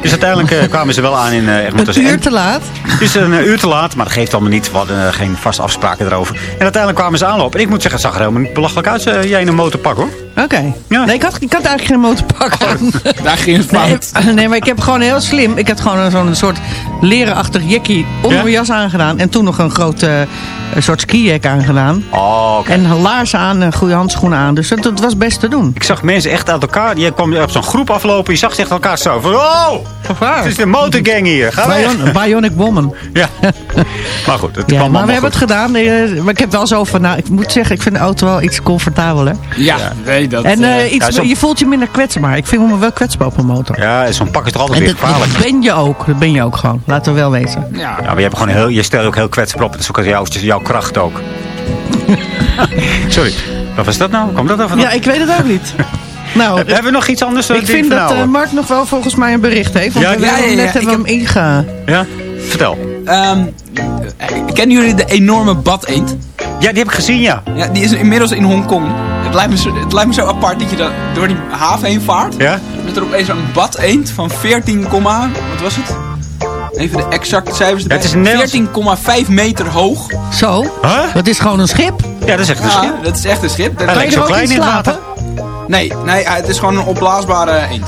Dus uiteindelijk eh, kwamen ze wel aan in eh, Egmond aan Een uur te laat. is een eh, uur te laat, maar dat geeft allemaal niet. We hadden geen vaste afspraken erover. En uiteindelijk kwamen ze aanlopen. En ik moet zeggen, het zag er helemaal niet belachelijk uit. jij in een motorpak hoor. Oké. Ja. Nee, ik had, ik had eigenlijk geen motorpak aan. Daar ging het fout. nee, maar ik heb gewoon heel slim. Ik had gewoon een- zo'n soort lerenachtig jekkie onder Ja? mijn jas aangedaan. En toen nog een grote eh, een soort skijek aangedaan. Oh, oké. En laarzen aan en goede handschoenen aan. Dus dat, dat was best te doen. Ik zag mensen echt uit elkaar. Je kwam op zo'n groep aflopen. Je zag ze echt elkaar zo. Van, oh, Gevaar. het is de motorgang hier. Ga weg. Bion- Bionic Woman. <laughs> Ja. Maar goed, het Ja, kwam maar we hebben het gedaan. eh, Maar ik heb wel zo van, nou, ik moet zeggen, ik vind de auto wel iets comfortabeler. Ja, nee, dat... En eh, eh, iets, ja, je voelt je minder kwetsbaar. Ik vind me wel kwetsbaar op een motor. Ja, zo'n pak is toch altijd En weer dat, gevaarlijk. dat ben je ook. Dat ben je ook gewoon. Laten we wel wezen. ja. Ja, maar je, hebt gewoon heel, je stelt ook heel kwetsbaar op. Het is ook jouw, jouw kracht ook. <laughs> Sorry. Wat was dat nou? Kwam dat over? Ja, ik weet het ook niet. <laughs> Nou, Hebben we nog iets anders? eh, ik vind dat eh, Mark nog wel volgens mij een bericht heeft. Want Ja, we ja, hebben ja, net hebben we hem inge... Ja? Vertel. Ehm, eh, kennen jullie de enorme bad-eend? Ja, die heb ik gezien, ja. Ja, die is inmiddels in Hongkong. Het lijkt me zo, het lijkt me zo apart dat je dan door die haven heen vaart. Ja? Dat er opeens een bad-eend van 14, komma- wat was het? Even de exacte cijfers erbij. het is een Nederlands- 14,5 meter hoog. Zo? Huh? Dat is gewoon een schip. Ja, dat is echt een Ja, schip. dat is echt een schip. Dat- Hij Kan lijkt je zo ook klein in water. slapen? Nee, nee, het is gewoon een opblaasbare eend.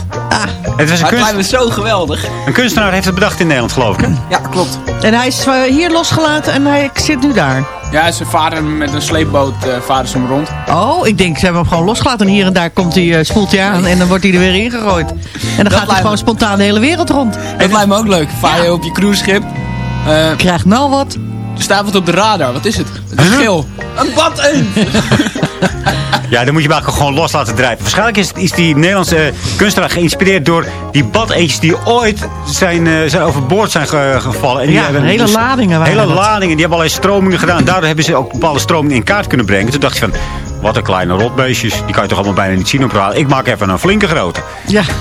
Het was een, kunst, lijkt me zo geweldig. een kunstenaar heeft het bedacht in Nederland, geloof ik. hè? Ja, klopt. En hij is eh, hier losgelaten en hij zit nu daar. Ja, ze varen met een sleepboot eh, varen ze hem rond. Oh, ik denk ze hebben hem gewoon losgelaten. En hier en daar komt hij, eh, spoelt hij aan en dan wordt hij er weer ingegooid. En dan gaat hij gewoon me- spontaan de hele wereld rond. Dat lijkt me ook leuk. Vaar je op je cruiseschip. eh Krijgt nou wat. er staat wat op de radar. Wat is het? Het is geel. Een bad-eend! <laughs> Ja, dan moet je hem gewoon los laten drijven. Waarschijnlijk is, is die Nederlandse eh, kunstenaar geïnspireerd door die badeentjes die ooit zijn, eh, zijn overboord zijn ge- gevallen. En die Ja, hebben hele dus- ladingen waren Hele dat. ladingen, die hebben allerlei stromingen gedaan. Daardoor hebben ze ook bepaalde stromingen in kaart kunnen brengen. Toen dacht je van, wat een kleine rotbeestjes. Die kan je toch allemaal bijna niet zien op radar. Ik maak even een flinke grote. Ja. <laughs>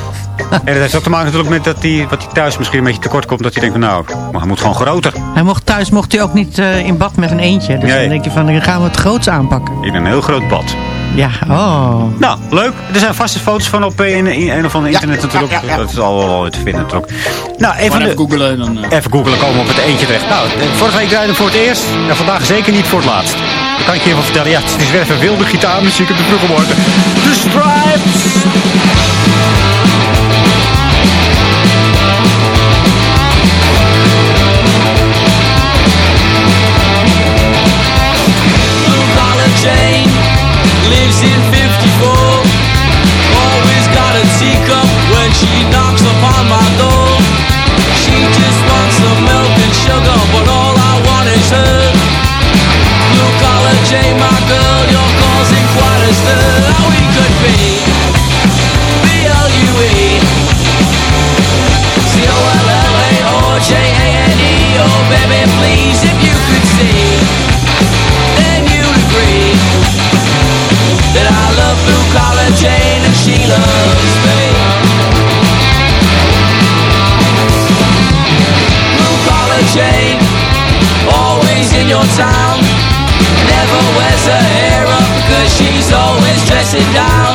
En dat heeft ook te maken natuurlijk met dat hij, wat thuis misschien een beetje tekort komt. Dat hij denkt van, nou, maar hij moet gewoon groter. Hij mocht thuis mocht hij ook niet eh, in bad met een eentje. Dus Nee. dan denk je van, dan gaan we het groots aanpakken. In een heel groot bad. Ja, oh. Nou, leuk. Er zijn vaste foto's van op eh, in, in een of ander internet natuurlijk. ja, ja. Dat is al wel te vinden natuurlijk. Nou, even, even googelen en dan... eh, even googelen komen op het eentje terecht. Nou, eh, vorige week draaide voor het eerst. En vandaag zeker niet voor het laatst. Dat kan ik je even vertellen. Ja, het is weer even wilde gitaarmuziek op de vroege morgen. The Stripes! J. sit down.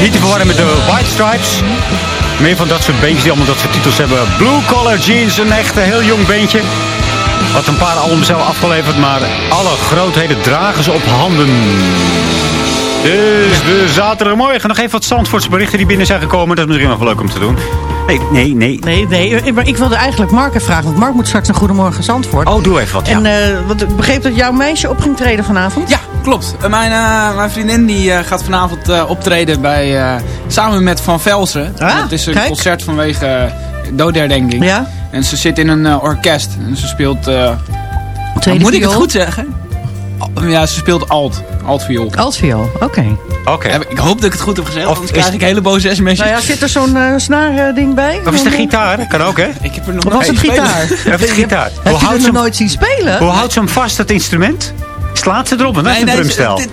Niet te verwarren met de White Stripes. Meer van dat soort beentjes die allemaal dat soort titels hebben. Blue Collar Jeans, een echt heel jong beentje. Wat een paar albums zelf afgeleverd, maar alle grootheden dragen ze op handen. Dus de zaterdagmorgen nog even wat Zandvoortse berichten die binnen zijn gekomen. Dat is misschien wel leuk om te doen. Nee, nee, nee. Nee, nee, maar ik wilde eigenlijk Mark even vragen. Want Mark moet straks een Goedemorgen Zandvoort. Oh, doe even wat, ja. En eh, want ik begreep dat jouw meisje op ging treden vanavond? Ja, klopt. Eh, Mijn, eh, mijn vriendin die, eh, gaat vanavond eh, optreden bij, eh, samen met Van Velsen. Ah, het is een kijk. concert vanwege uh, doodherdenking. Ja. En ze zit in een orkest. En ze speelt... eh, Tweede moet ik het goed zeggen? Al- Ja, ze speelt alt. Altviool. Altviool, oké. Oké. Ik hoop dat ik het goed heb gezegd, Of anders is- krijg ik hele boze sms'jes. Nou ja, zit er zo'n eh, snaar-ding bij? Of is de gitaar? Kan ook, hè? Ik heb er nog Of was het nooit gitaar? Of is gitaar? Heb houdt er ze hem- nooit zien spelen? Hoe houdt ze hem vast, dat instrument? Slaat ze erop, want dat is een drumstel. <laughs>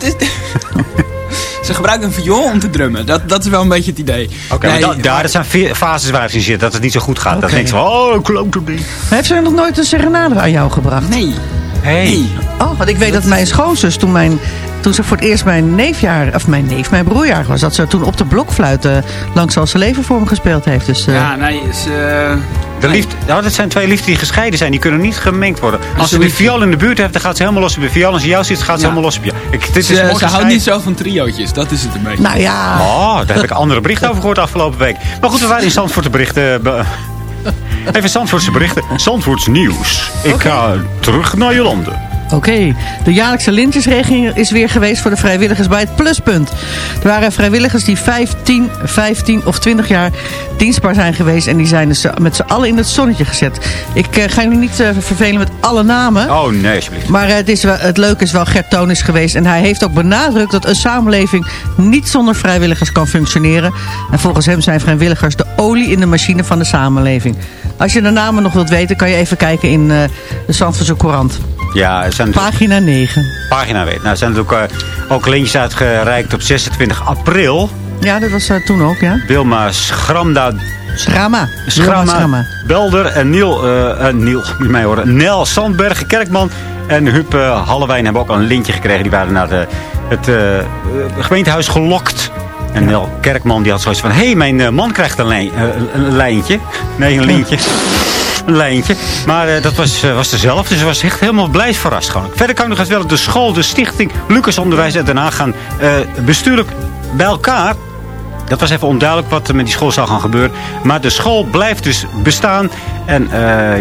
Ze gebruiken een viool om te drummen. Dat, dat is wel een beetje het idee. Oké, Nee, maar daar dat zijn fases waar in zit, dat het niet zo goed gaat. Dat Oké. denk je van, oh, klote ding. Heeft ze nog nooit een serenade aan jou gebracht? Nee. Hey. Oh, want ik weet dat mijn schoonzus toen, mijn, toen ze voor het eerst mijn neefjaar, of mijn neef, mijn broerjaar was, dat ze toen op de blokfluit eh, langs zoals ze leven voor me gespeeld heeft. Dus, eh, Ja, nee, ze... De liefde, nou, dat zijn twee liefdes die gescheiden zijn. Die kunnen niet gemengd worden. Als ze de Alsjeblieft. viool in de buurt heeft, dan gaat ze helemaal los op de viool. Als ze jou ziet, gaat ze Ja. helemaal los op je. Ik, dit is Ze, mooi ze houdt niet zo van triootjes, dat is het een beetje. nou ja, Oh, daar heb ik andere berichten over gehoord afgelopen week. Maar goed, we waren in Zandvoort berichten. Even Zandvoortse berichten. Zandvoorts nieuws. Ik ga terug naar Jolande. Oké, de jaarlijkse lintjesregeling is weer geweest voor de vrijwilligers bij het Pluspunt. Er waren vrijwilligers die 15, 15 of 20 jaar dienstbaar zijn geweest... en die zijn dus met z'n allen in het zonnetje gezet. Ik eh, ga jullie niet eh, vervelen met alle namen... Oh, nee, alsjeblieft. Maar eh, het, is wel, het leuke is wel Gert Toon is geweest. En hij heeft ook benadrukt dat een samenleving niet zonder vrijwilligers kan functioneren. En volgens hem zijn vrijwilligers de olie in de machine van de samenleving. Als je de namen nog wilt weten, kan je even kijken in de Zandvoortse Courant. Ja, er zijn natuurlijk- Pagina 9. pagina weet. Nou, er zijn natuurlijk eh, ook lintjes uitgereikt op 26 april. Ja, dat was eh, toen ook, ja. Wilma Schramda Schrama. Schramma, Schrama. Belder en Niel, eh, Niel, <laughs> moet je mij horen, Nel Sandberg, Kerkman en Huub uh, Hallewijn hebben ook al een lintje gekregen. Die waren naar de, het eh, eh, gemeentehuis gelokt. En Nel Kerkman die had zoiets van, hé, hey, mijn man krijgt een, lijn, een lijntje. Nee, een lintje. <laughs> Een lijntje. Maar eh, dat was, eh, was zelf. Dus ze was echt helemaal blij verrast. Gewoon. Verder kan ik nog eens wel de school, de stichting Lucas Onderwijs Den Haag gaan eh, bestuurlijk bij elkaar. Dat was even onduidelijk wat er met die school zou gaan gebeuren. Maar de school blijft dus bestaan. En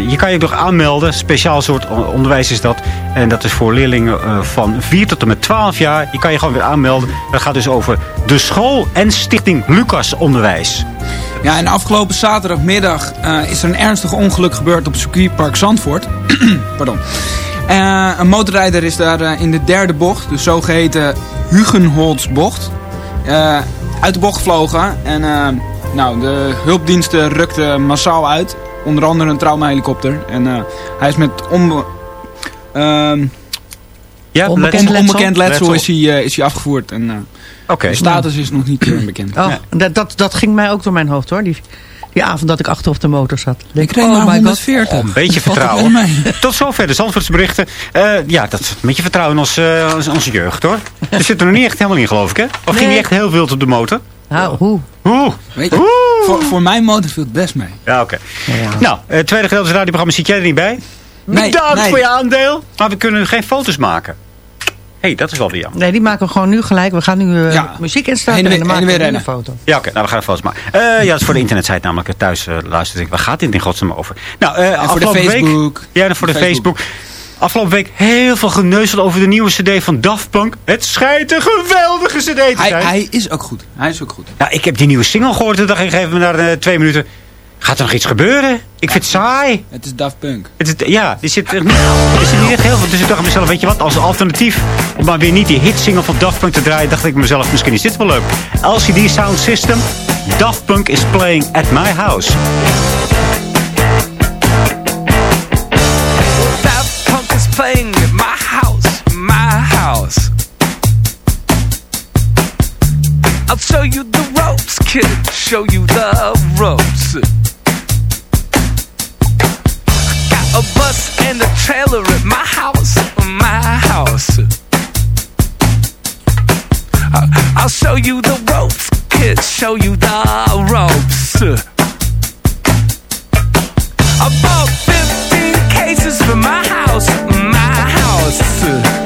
je kan je nog aanmelden. Speciaal soort on- onderwijs is dat. En dat is voor leerlingen van 4 tot en met 12 jaar. Je kan je gewoon weer aanmelden. Dat gaat dus over de school en stichting Lucas Onderwijs. Ja, en afgelopen zaterdagmiddag eh, is er een ernstig ongeluk gebeurd op circuitpark Zandvoort. <clears throat> Pardon. Eh, een motorrijder is daar eh, in de derde bocht, de zogeheten Hugenholzbocht, uit de bocht gevlogen. En nou, de hulpdiensten rukten massaal uit. Onder andere een traumahelikopter. En hij is met onbe ehm, Ja, Onbekend onbe- letsel? onbekend letsel, is hij, is hij afgevoerd. En, Oké. De status is nog niet bekend. Oh, dat, dat, dat ging mij ook door mijn hoofd hoor. Die, Die avond dat ik achter op de motor zat. Ik reed my God. 140. Een beetje vertrouwen. Tot zover de Zandvoortsberichten. Eh ja, dat een beetje vertrouwen in ons, eh, onze jeugd hoor. Er zit er nog niet echt helemaal in geloof ik hè? Of ging die echt heel wild op de motor? Nou, hoe? Oeh. Weet je, voor, voor mijn motor viel het best mee. Ja, oké. Nou, het tweede gedeelte van het radioprogramma zit jij er niet bij? Nee, Bedankt nee. voor je aandeel. Maar we kunnen geen foto's maken. Hé, hey, dat is wel weer jammer. Nee, die maken we gewoon nu gelijk. We gaan nu eh, Ja. muziek instarten en weer- en dan maken en we een foto. Ja, oké. nou, we gaan foto's maken. Eh, ja, dat is voor de internetsite namelijk. Thuis uh, luistert ik. Waar gaat dit in godsnaam over? Nou, eh En voor de afgelopen Facebook. Week, ja, en voor de Facebook. Facebook. Afgelopen week heel veel geneuzel over de nieuwe cd van Daft Punk. Het schijnt een geweldige cd te Hij, zijn. hij is ook goed. Hij is ook goed. Nou, ik heb die nieuwe single gehoord. Toen dacht ik, geef me na eh, twee minuten. Gaat er nog iets gebeuren? Ik vind het saai. Het is Daft Punk. Het is, ja, er zit, er niet, er zit niet echt heel veel. Dus ik dacht mezelf, weet je wat, als alternatief... om maar weer niet die hitsingle van Daft Punk te draaien... dacht ik mezelf, misschien is dit wel leuk. LCD Sound System, Daft Punk is playing at my house. Daft Punk is playing at my house, my house. I'll show you the ropes, kid. Show you the ropes. Got a bus and a trailer at my house, my house. I- I'll show you the ropes, kid. Show you the ropes. I bought 15 cases for my house, my house.